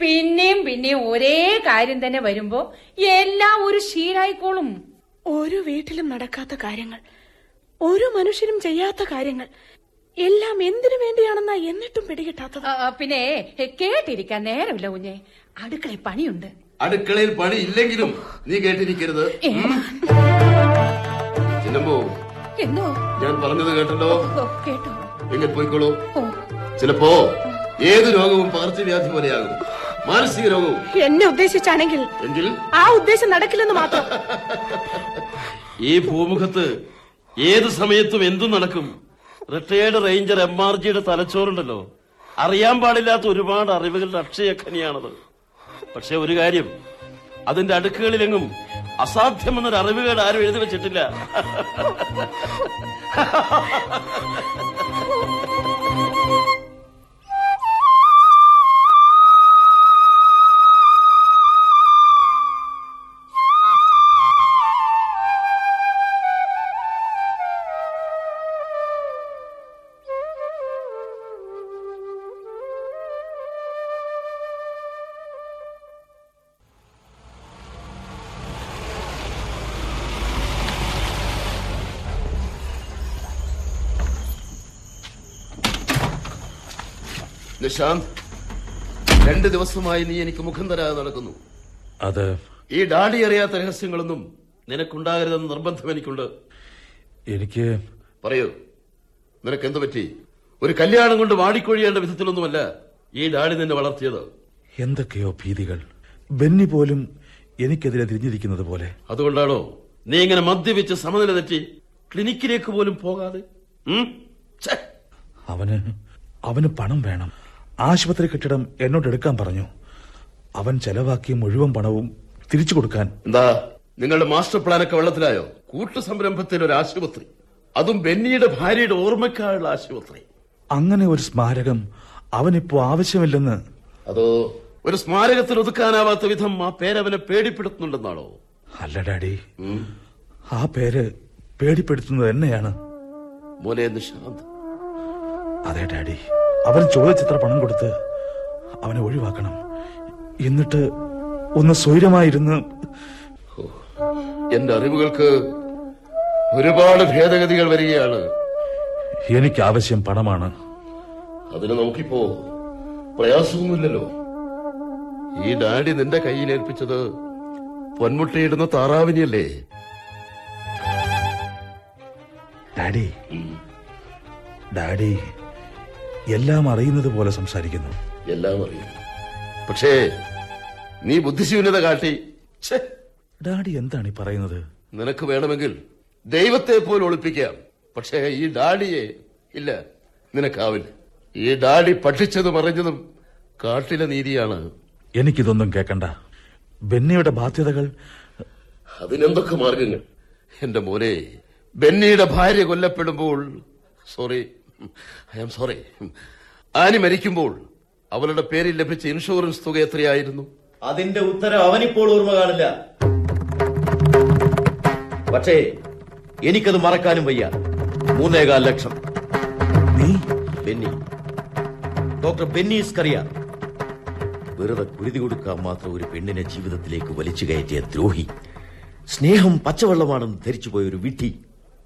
പിന്നെയും പിന്നെയും ഒരേ കാര്യം തന്നെ വരുമ്പോ എല്ലാം ഒരു ശീലായിക്കോളും. ഒരു വീട്ടിലും നടക്കാത്ത കാര്യങ്ങൾ ഒരു മനുഷ്യരും ചെയ്യാത്ത കാര്യങ്ങൾ എല്ലാം എന്തിനു വേണ്ടിയാണെന്നാ എന്നിട്ടും പിടികിട്ടാത്തത്? പിന്നെ കേട്ടിരിക്കാൻ നേരമില്ല കുഞ്ഞെ. അടുക്കളയിൽ പണിയുണ്ട്. അടുക്കളയിൽ പണി ഇല്ലെങ്കിലും നീ കേട്ടിരിക്കരുത്. ഞാൻ പറഞ്ഞത് കേട്ടല്ലോ. കേട്ടോ. എങ്ങനെ പോയിക്കോളൂ. ചിലപ്പോ ഏത് രോഗവും പകർച്ചവ്യാധി പോലെയാകും. മാനസിക രോഗവും. എന്നെ ഉദ്ദേശിച്ചാണെങ്കിൽ എങ്കിൽ? ആ ഉദ്ദേശം നടക്കില്ലെന്ന് മാത്രം. ഈ ഭൂമുഖത്ത് ഏത് സമയത്തും എന്തും നടക്കും. റിട്ടയേർഡ് റേഞ്ചർ എം ആർ ജിയുടെ തലച്ചോറുണ്ടല്ലോ. അറിയാൻ പാടില്ലാത്ത ഒരുപാട് അറിവുകളുടെ അക്ഷയഖനിയാണത് പക്ഷെ ഒരു കാര്യം അതിന്റെ അടുക്കുകളിലെങ്ങും അസാധ്യമെന്നൊരു അറിവുകേട് ആരും എഴുതി വെച്ചിട്ടില്ല. നിശാന്ത് രണ്ട് ദിവസമായി നീ എനിക്ക് മുഖം തരാതെ നടക്കുന്നു. അത് ഈ ഡാഡി അറിയാത്ത രഹസ്യങ്ങളൊന്നും നിനക്കുണ്ടാകരുതെന്ന് നിർബന്ധം എനിക്കുണ്ട്. എനിക്ക് പറയൂ നിനക്ക് എന്ത് പറ്റി? ഒരു കല്യാണം കൊണ്ട് വാടിക്കൊഴിയേണ്ട വിധത്തിലൊന്നുമല്ല ഈ ഡാഡി നിന്നെ വളർത്തിയത്. എന്തൊക്കെയോ ഭീതികൾ. ബെന്നി പോലും എനിക്കെതിരെ തിരിഞ്ഞിരിക്കുന്നത് പോലെ. അതുകൊണ്ടാണോ നീ ഇങ്ങനെ മദ്യപിച്ച് സമനില തെറ്റി ക്ലിനിക്കിലേക്ക് പോലും പോകാതെ? അവന് അവന് പണം വേണം. ആശുപത്രി കെട്ടിടം എന്നോട് എടുക്കാൻ പറഞ്ഞു. അവൻ ചെലവാക്കിയ മുഴുവൻ പണവും തിരിച്ചു കൊടുക്കാൻ. എന്താ? നിങ്ങളുടെ മാസ്റ്റർ പ്ലാനൊക്കെ വെള്ളത്തിലായോ? കൂട്ടു സംരംഭത്തിൽ ഒരു ആശുപത്രി. അതും ബെന്നിയുടെ ഭാര്യയുടെ ഓർമ്മക്കായുള്ള ആശുപത്രി. അങ്ങനെ ഒരു സ്മാരകം അവനിപ്പോ ആവശ്യമില്ലെന്ന്. അതോ ഒരു സ്മാരകത്തിൽ ഒതുക്കാനാവാത്ത വിധം ആ പേരവനെ പേടിപ്പെടുത്തുന്നുണ്ടെന്നാണോ? അല്ല ഡാഡി ആ പേര് പേടിപ്പെടുത്തുന്നത് എന്നെയാണ്. മോനെ നിശാന്ത് അതെ ഡാഡി. അവൻ ചോദിച്ചത്ര പണം കൊടുത്ത് അവനെ ഒഴിവാക്കണം. എന്നിട്ട് ഒന്ന് സ്വൈരമായിരുന്ന് എന്റെ അറിവുകൾക്ക് ഒരുപാട് ഭേദഗതികൾ വരികയാണ്. എനിക്ക് ആവശ്യം പണമാണ്. അതിന് നമുക്കിപ്പോ പ്രയാസമൊന്നുമില്ലല്ലോ ഈ ഡാഡി നിന്റെ കയ്യിൽ ഏൽപ്പിച്ചത് പൊന്മുട്ടയിടുന്ന താറാവിനെയല്ലേ? ഡാഡി. ഡാഡി എല്ലാം അറിയുന്നത് പോലെ സംസാരിക്കുന്നു. എല്ലാം അറിയുന്നു പക്ഷേ നീ ബുദ്ധിശൂന്യത കാട്ടി ഡാഡി എന്താണ് ഈ പറയുന്നത്? നിനക്ക് വേണമെങ്കിൽ ദൈവത്തെ പോലെ ഒളിപ്പിക്കാം. പക്ഷേ ഈ ഡാഡിയെ ഇല്ല നിനക്കാവില്ല. ഈ ഡാഡി പഠിച്ചതും അറിഞ്ഞതും കാട്ടിലെ നീതിയാണ്. എനിക്കിതൊന്നും കേക്കണ്ട. ബെന്നിയുടെ ബാധ്യതകൾ അതിനെന്തൊക്കെ മാർഗങ്ങൾ? എന്റെ മോനെ ബെന്നിയുടെ ഭാര്യ കൊല്ലപ്പെടുമ്പോൾ sorry I am sorry Annie മരിക്കുമ്പോൾ അവളുടെ പേരിൽ ലഭിച്ച ഇൻഷുറൻസ് തുക എത്രയായിരുന്നു? അതിന്റെ ഉത്തരം അവനിപ്പോൾ ഓർമ്മ കാണില്ല. പക്ഷേ എനിക്കത് മറക്കാനും വയ്യ. മൂന്നേകാൽ ലക്ഷം. ബെന്നി? ഡോക്ടർ ബെന്നി സ്കറിയ വെറുതെ കുരുതി കൊടുക്കാൻ മാത്രം ഒരു പെണ്ണിനെ ജീവിതത്തിലേക്ക് വലിച്ചു കയറ്റിയ ദ്രോഹി. സ്നേഹം പച്ചവെള്ളമാണെന്ന് ധരിച്ചുപോയ ഒരു വിഡ്ഢി.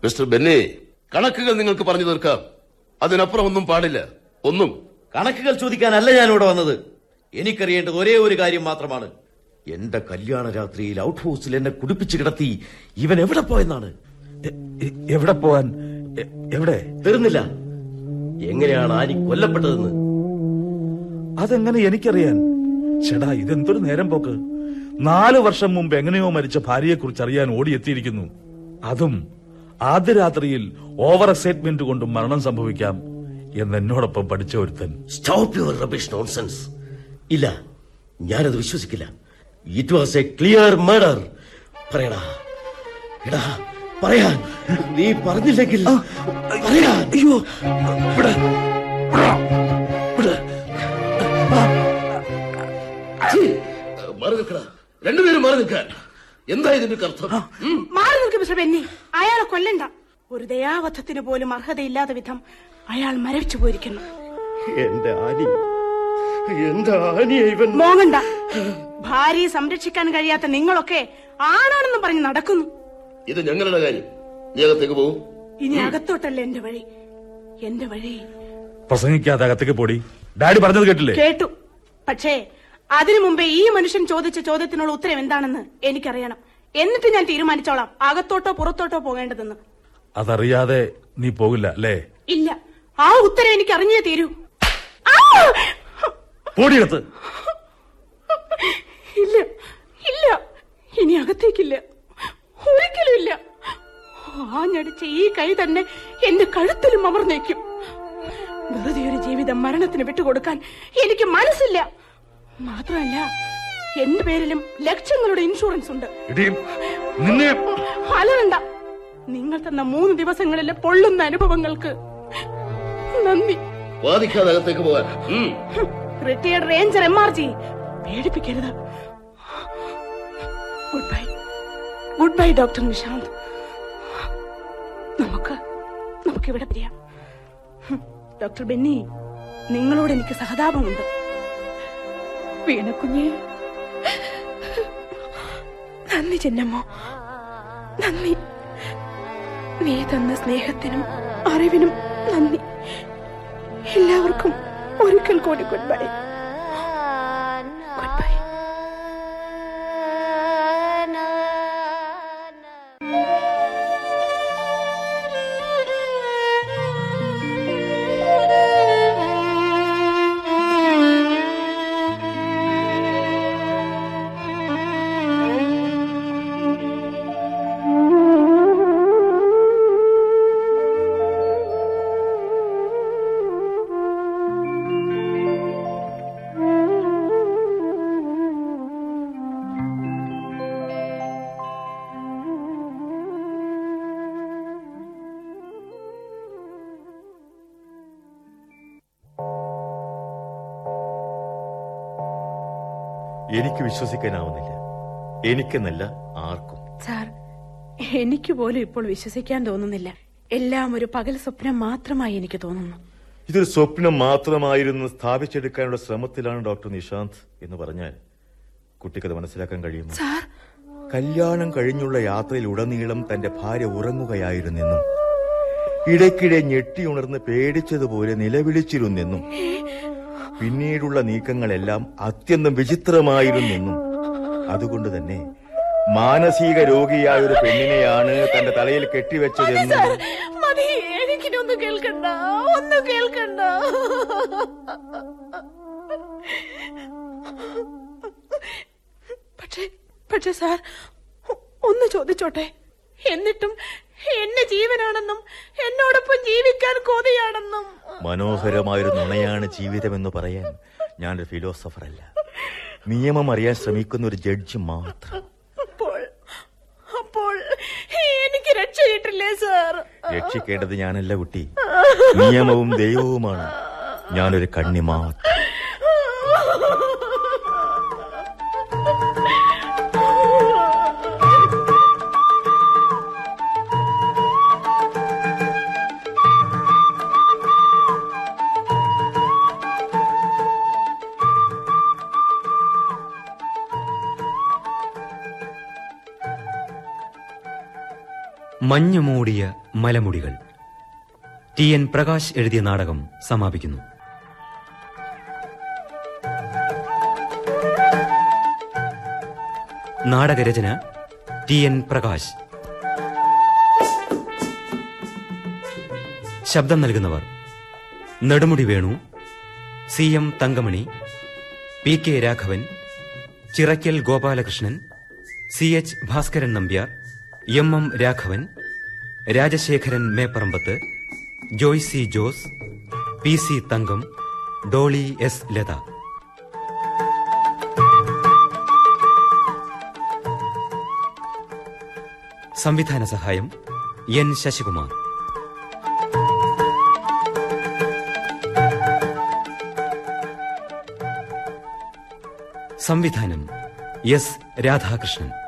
മിസ്റ്റർ ബെന്നി കണക്കുകൾ നിങ്ങൾക്ക് പറഞ്ഞു തീർക്കാം. അതിനപ്പുറം ഒന്നും പാടില്ല. ഒന്നും. കണക്കുകൾ ചോദിക്കാനല്ല ഞാൻ ഇവിടെ വന്നത്. എനിക്കറിയേണ്ടത് ഒരേ ഒരു കാര്യം മാത്രമാണ്. എന്റെ കല്യാണ രാത്രിയിൽ ഔട്ട് ഹൗസിൽ എന്നെ കുടിപ്പിച്ചു കിടത്തി ഇവൻ എവിടെ പോയെന്നാണ്? എവിടെ പോവാൻ? എവിടെ? തീർന്നില്ല. എങ്ങനെയാണ് ആനി കൊല്ലപ്പെട്ടതെന്ന്? അതെങ്ങനെ എനിക്കറിയാൻ? ചേടാ ഇതെന്തൊരു നേരം പോക്ക്. നാലു വർഷം മുമ്പ് എങ്ങനെയോ മരിച്ച ഭാര്യയെക്കുറിച്ച് അറിയാൻ ഓടിയെത്തിയിരിക്കുന്നു. അതും ആദ്യ രാത്രിയിൽ ഓവർ എക്സൈറ്റ്മെന്റ് കൊണ്ട് മരണം സംഭവിക്കാം എന്ന് എന്നോടൊപ്പം പഠിച്ച ഒരുത്തൻ. സ്റ്റോപ്പ് യുവർ റബിഷ് നോൺസെൻസ് ഇല്ല ഞാനത് വിശ്വസിക്കില്ല. It was a clear murder പറയടാ. എടാ പറയാൻ നീ പറഞ്ഞില്ലെങ്കിൽ പറയാൻ അയ്യോ. രണ്ടുപേരും മാറി നിൽക്കാൻ. എന്താ ഇതിന്റെ അർത്ഥം മിസ്റ്റർ ബെന്നി അയാളെ കൊല്ലണ്ട. ഒരു ദയാവധത്തിന് പോലും അർഹതയില്ലാത്ത വിധം അയാൾ മരവിച്ചു പോയിരിക്കുന്നു. എന്റെ ആനി എന്താ അനിയ ഇവൻ. മോങ്ങണ്ട ഭാര്യയെ സംരക്ഷിക്കാൻ കഴിയാത്ത നിങ്ങളൊക്കെ ആണാണെന്ന് പറഞ്ഞ് നടക്കുന്നു. ഇത് ഞങ്ങളുടെ കാര്യം. നീ അകത്തേക്ക് പോകും ഇനി അകത്തോട്ടല്ല എന്റെ വഴി? എന്റെ വഴി? പ്രസംഗിക്കാതെ അകത്തേക്ക് പോടി. ഡാഡി പറഞ്ഞത് കേട്ടില്ലേ? കേട്ടു. പക്ഷേ അതിനു മുമ്പേ ഈ മനുഷ്യൻ ചോദിച്ച ചോദ്യത്തിനുള്ള ഉത്തരം എന്താണെന്ന് എനിക്കറിയണം. എന്നിട്ട് ഞാൻ തീരുമാനിച്ചോളാം. അകത്തോട്ടോ പുറത്തോട്ടോ പോകേണ്ടതെന്ന്. അതറിയാതെ നീ പോകില്ല അല്ലേ? ഇല്ല. ആ ഉത്തരം എനിക്ക് അറിഞ്ഞേ തീരൂ! പോടിയെടുത്ത്. ഇല്ല. ഇല്ല. ഇനി അകത്തേക്കില്ല. ഒരിക്കലും ഇല്ല. ആഞ്ഞടിച്ച ഈ കൈ തന്നെ എന്റെ കഴുത്തിലും അമർന്നേക്കും. വെറുതെ ഒരു ജീവിതം മരണത്തിന് വിട്ടുകൊടുക്കാൻ എനിക്ക് മനസ്സില്ല. മാത്രമല്ല എന്റെ പേരിലും ലക്ഷങ്ങളുടെ ഇൻഷുറൻസ് ഉണ്ട്. അലറണ്ട. നിങ്ങൾ തന്ന മൂന്ന് ദിവസങ്ങളിലെ പൊള്ളുന്ന അനുഭവങ്ങൾക്ക് നന്ദി. വാദിക്കാതകത്തേക്ക് പോകാൻ. Retired ranger M R G പേടിപ്പിക്കരുത് good bye good bye doctor Nishanth നമുക്ക് നമുക്ക് ഇവിടെ പിരിയാം. ഡോക്ടർ ബെന്നി നിങ്ങളോട് എനിക്ക് സഹതാപമുണ്ട്. വീണക്കുഞ്ഞെ നന്ദി ചെന്നമ്മോ. നന്ദി. നീ തന്ന സ്നേഹത്തിനും അറിവിനും നന്ദി. എല്ലാവർക്കും ഒരിക്കൽ കൂടി ഗുഡ് ബൈ എനിക്ക് വിശ്വസിക്കാനാവുന്നില്ല. എനിക്കെന്നല്ല ആർക്കും. സാർ എനിക്ക് പോലും ഇപ്പോൾ വിശ്വസിക്കാൻ തോന്നുന്നില്ല. എല്ലാം ഒരു പകൽ സ്വപ്നം മാത്രമായി എനിക്ക് തോന്നുന്നു. ഇതൊരു സ്വപ്നം മാത്രമായിരുന്നു സ്ഥാപിച്ചെടുക്കാനുള്ള ശ്രമത്തിലാണ് ഡോക്ടർ നിഷാന്ത് എന്ന് പറഞ്ഞാൽ കുട്ടിക്കത് മനസ്സിലാക്കാൻ കഴിയും സാർ. കല്യാണം കഴിഞ്ഞുള്ള യാത്രയിൽ ഉടനീളം തന്റെ ഭാര്യ ഉറങ്ങുകയായിരുന്നെന്നും ഇടയ്ക്കിടെ ഞെട്ടിയുണർന്ന് പേടിച്ചതുപോലെ നിലവിളിച്ചിരുന്നെന്നും പിന്നീടുള്ള നീക്കങ്ങളെല്ലാം അത്യന്തം വിചിത്രമായിരുന്നെന്നും അതുകൊണ്ട് തന്നെ മാനസിക രോഗിയായ ഒരു പെണ്ണിനെയാണ് തന്റെ തലയിൽ കെട്ടിവെച്ചതെന്നും കേൾക്കണ്ട. കേൾക്കണ്ട. പക്ഷേ പക്ഷേ സാർ ഒന്ന് ചോദിച്ചോട്ടെ? എന്നിട്ടും എന്നെ ജീവനാണെന്നും എന്നോടൊപ്പം ജീവിക്കാൻ കൊതിയാണെന്നും. മനോഹരമായൊരു നുണയാണ് ജീവിതമെന്ന് പറയാൻ ഞാനൊരു ഫിലോസഫർ അല്ല. നിയമം അറിയാൻ ശ്രമിക്കുന്ന ഒരു ജഡ്ജ് മാത്രം. അപ്പോൾ അപ്പോൾ എനിക്ക് രക്ഷ കിട്ടില്ലേ സാർ രക്ഷിക്കേണ്ടത് ഞാനല്ല കുട്ടി. നിയമവും ദൈവവുമാണ്. ഞാനൊരു കണ്ണി മാത്രം. മഞ്ഞുമൂടിയ മലമുടികൾ. ടി എൻ പ്രകാശ് എഴുതിയ നാടകം സമാപിക്കുന്നു. നാടകരചന ടി എൻ പ്രകാശ്. ശബ്ദം നൽകുന്നവർ Nedumudi Venu C M Thankamani P K Raghavan Chirakkal Gopalakrishnan C H Bhaskaran Nambiar M M Raghavan Rajasekharan Mepparambath Joy C Jose P C Thankam Dolly S Latha. സംവിധാന സഹായം എൻ ശശികുമാർ. സംവിധാനം എസ് രാധാകൃഷ്ണൻ.